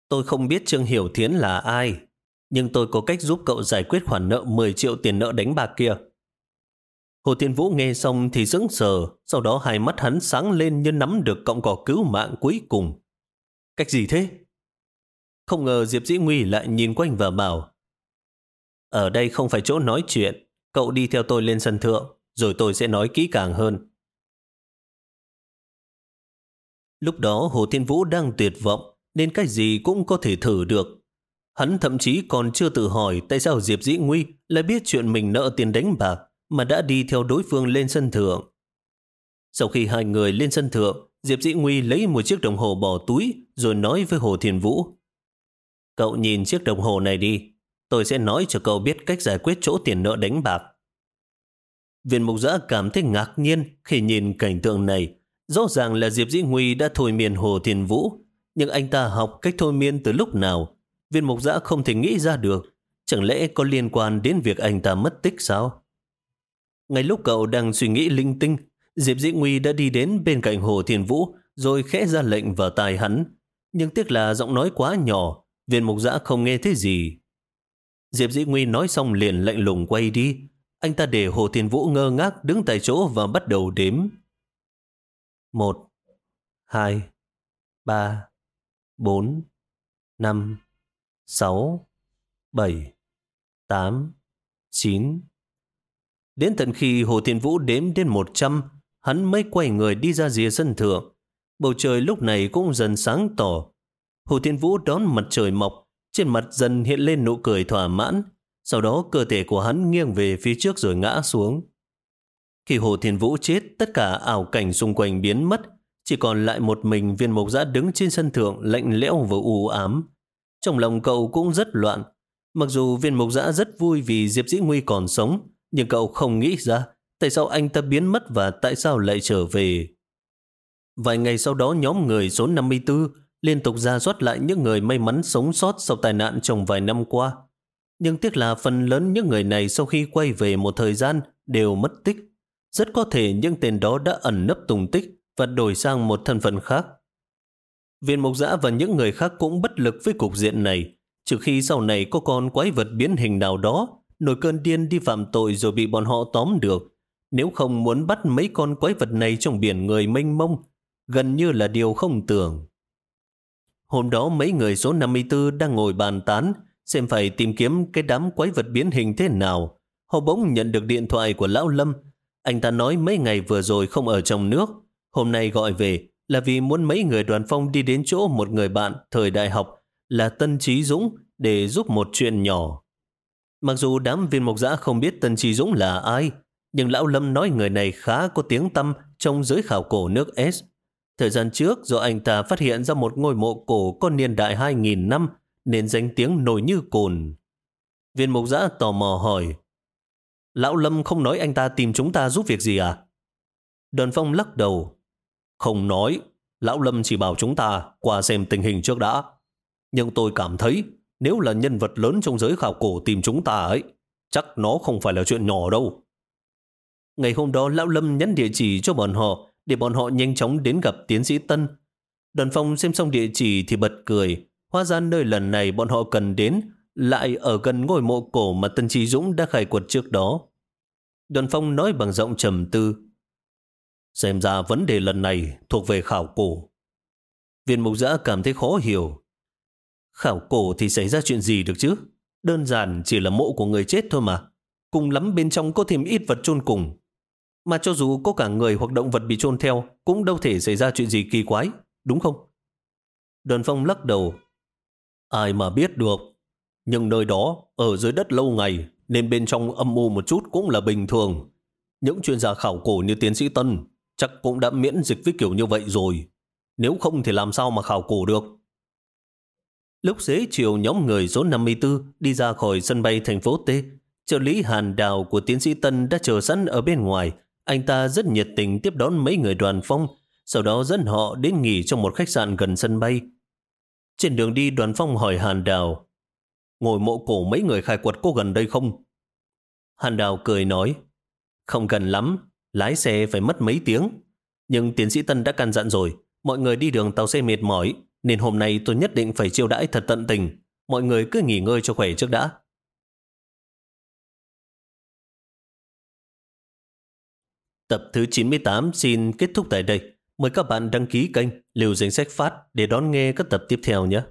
Tôi không biết Trương Hiểu Thiến là ai, nhưng tôi có cách giúp cậu giải quyết khoản nợ 10 triệu tiền nợ đánh bạc kia. Hồ Thiên Vũ nghe xong thì sững sờ, sau đó hai mắt hắn sáng lên như nắm được cọng cỏ cứu mạng cuối cùng. Cách gì thế? Không ngờ Diệp Dĩ Nguy lại nhìn quanh và bảo Ở đây không phải chỗ nói chuyện, cậu đi theo tôi lên sân thượng, rồi tôi sẽ nói kỹ càng hơn. Lúc đó Hồ Thiên Vũ đang tuyệt vọng, nên cái gì cũng có thể thử được. Hắn thậm chí còn chưa tự hỏi tại sao Diệp Dĩ Nguy lại biết chuyện mình nợ tiền đánh bạc mà đã đi theo đối phương lên sân thượng. Sau khi hai người lên sân thượng, Diệp Dĩ Nguy lấy một chiếc đồng hồ bỏ túi rồi nói với Hồ Thiền Vũ. Cậu nhìn chiếc đồng hồ này đi, tôi sẽ nói cho cậu biết cách giải quyết chỗ tiền nợ đánh bạc. Viên mục giã cảm thấy ngạc nhiên khi nhìn cảnh tượng này. Rõ ràng là Diệp Dĩ Nguy đã thôi miên Hồ Thiền Vũ, nhưng anh ta học cách thôi miên từ lúc nào? Viên mục giã không thể nghĩ ra được. Chẳng lẽ có liên quan đến việc anh ta mất tích sao? Ngay lúc cậu đang suy nghĩ linh tinh, Diệp Dĩ Nguy đã đi đến bên cạnh Hồ Thiên Vũ rồi khẽ ra lệnh vào tai hắn. Nhưng tiếc là giọng nói quá nhỏ, viên mục giã không nghe thấy gì. Diệp Dĩ Nguy nói xong liền lạnh lùng quay đi. Anh ta để Hồ Thiên Vũ ngơ ngác đứng tại chỗ và bắt đầu đếm. Một, hai, ba, bốn, năm, sáu, bảy, tám, chín, Đến tận khi Hồ Thiên Vũ đếm đến 100, hắn mới quay người đi ra rìa sân thượng. Bầu trời lúc này cũng dần sáng tỏ. Hồ Thiên Vũ đón mặt trời mọc, trên mặt dần hiện lên nụ cười thỏa mãn. Sau đó cơ thể của hắn nghiêng về phía trước rồi ngã xuống. Khi Hồ Thiên Vũ chết, tất cả ảo cảnh xung quanh biến mất. Chỉ còn lại một mình viên mộc giã đứng trên sân thượng lạnh lẽo và u ám. Trong lòng cậu cũng rất loạn. Mặc dù viên mộc giã rất vui vì Diệp Dĩ Nguy còn sống, nhưng cậu không nghĩ ra tại sao anh ta biến mất và tại sao lại trở về. Vài ngày sau đó nhóm người số 54 liên tục ra soát lại những người may mắn sống sót sau tai nạn trong vài năm qua. Nhưng tiếc là phần lớn những người này sau khi quay về một thời gian đều mất tích. Rất có thể những tên đó đã ẩn nấp tùng tích và đổi sang một thân phận khác. Viên mục giã và những người khác cũng bất lực với cục diện này, trừ khi sau này có con quái vật biến hình nào đó nổi cơn điên đi phạm tội rồi bị bọn họ tóm được. Nếu không muốn bắt mấy con quái vật này trong biển người mênh mông, gần như là điều không tưởng. Hôm đó mấy người số 54 đang ngồi bàn tán, xem phải tìm kiếm cái đám quái vật biến hình thế nào. Họ bỗng nhận được điện thoại của Lão Lâm. Anh ta nói mấy ngày vừa rồi không ở trong nước. Hôm nay gọi về là vì muốn mấy người đoàn phong đi đến chỗ một người bạn thời đại học là Tân Trí Dũng để giúp một chuyện nhỏ. Mặc dù đám viên mộc giã không biết Tân Trí Dũng là ai, nhưng Lão Lâm nói người này khá có tiếng tâm trong giới khảo cổ nước S. Thời gian trước, do anh ta phát hiện ra một ngôi mộ cổ có niên đại 2.000 năm, nên danh tiếng nổi như cồn. Viên mộc giã tò mò hỏi, Lão Lâm không nói anh ta tìm chúng ta giúp việc gì à? Đoàn phong lắc đầu. Không nói, Lão Lâm chỉ bảo chúng ta qua xem tình hình trước đã. Nhưng tôi cảm thấy nếu là nhân vật lớn trong giới khảo cổ tìm chúng ta ấy, chắc nó không phải là chuyện nhỏ đâu. Ngày hôm đó Lão Lâm nhắn địa chỉ cho bọn họ để bọn họ nhanh chóng đến gặp tiến sĩ Tân. Đoàn phong xem xong địa chỉ thì bật cười. Hóa ra nơi lần này bọn họ cần đến lại ở gần ngôi mộ cổ mà Tân Trí Dũng đã khai quật trước đó. Đoàn phong nói bằng giọng trầm tư. Xem ra vấn đề lần này thuộc về khảo cổ. Viên mục giã cảm thấy khó hiểu. Khảo cổ thì xảy ra chuyện gì được chứ? Đơn giản chỉ là mộ của người chết thôi mà. Cùng lắm bên trong có thêm ít vật chôn cùng. Mà cho dù có cả người hoặc động vật bị chôn theo, cũng đâu thể xảy ra chuyện gì kỳ quái, đúng không? Đoàn phong lắc đầu. Ai mà biết được. Nhưng nơi đó, ở dưới đất lâu ngày, nên bên trong âm u một chút cũng là bình thường. Những chuyên gia khảo cổ như tiến sĩ Tân chắc cũng đã miễn dịch với kiểu như vậy rồi. Nếu không thì làm sao mà khảo cổ được? Lúc xế chiều nhóm người số 54 đi ra khỏi sân bay thành phố T, trợ lý hàn đào của tiến sĩ Tân đã chờ sẵn ở bên ngoài. Anh ta rất nhiệt tình tiếp đón mấy người đoàn phong, sau đó dẫn họ đến nghỉ trong một khách sạn gần sân bay. Trên đường đi đoàn phong hỏi hàn đào, ngồi mộ cổ mấy người khai quật có gần đây không? Hàn đào cười nói, không gần lắm, lái xe phải mất mấy tiếng. Nhưng tiến sĩ Tân đã căn dặn rồi, mọi người đi đường tàu xe mệt mỏi, nên hôm nay tôi nhất định phải chiêu đãi thật tận tình. Mọi người cứ nghỉ ngơi cho khỏe trước đã. Tập thứ 98 xin kết thúc tại đây. Mời các bạn đăng ký kênh Liều Danh Sách Phát để đón nghe các tập tiếp theo nhé.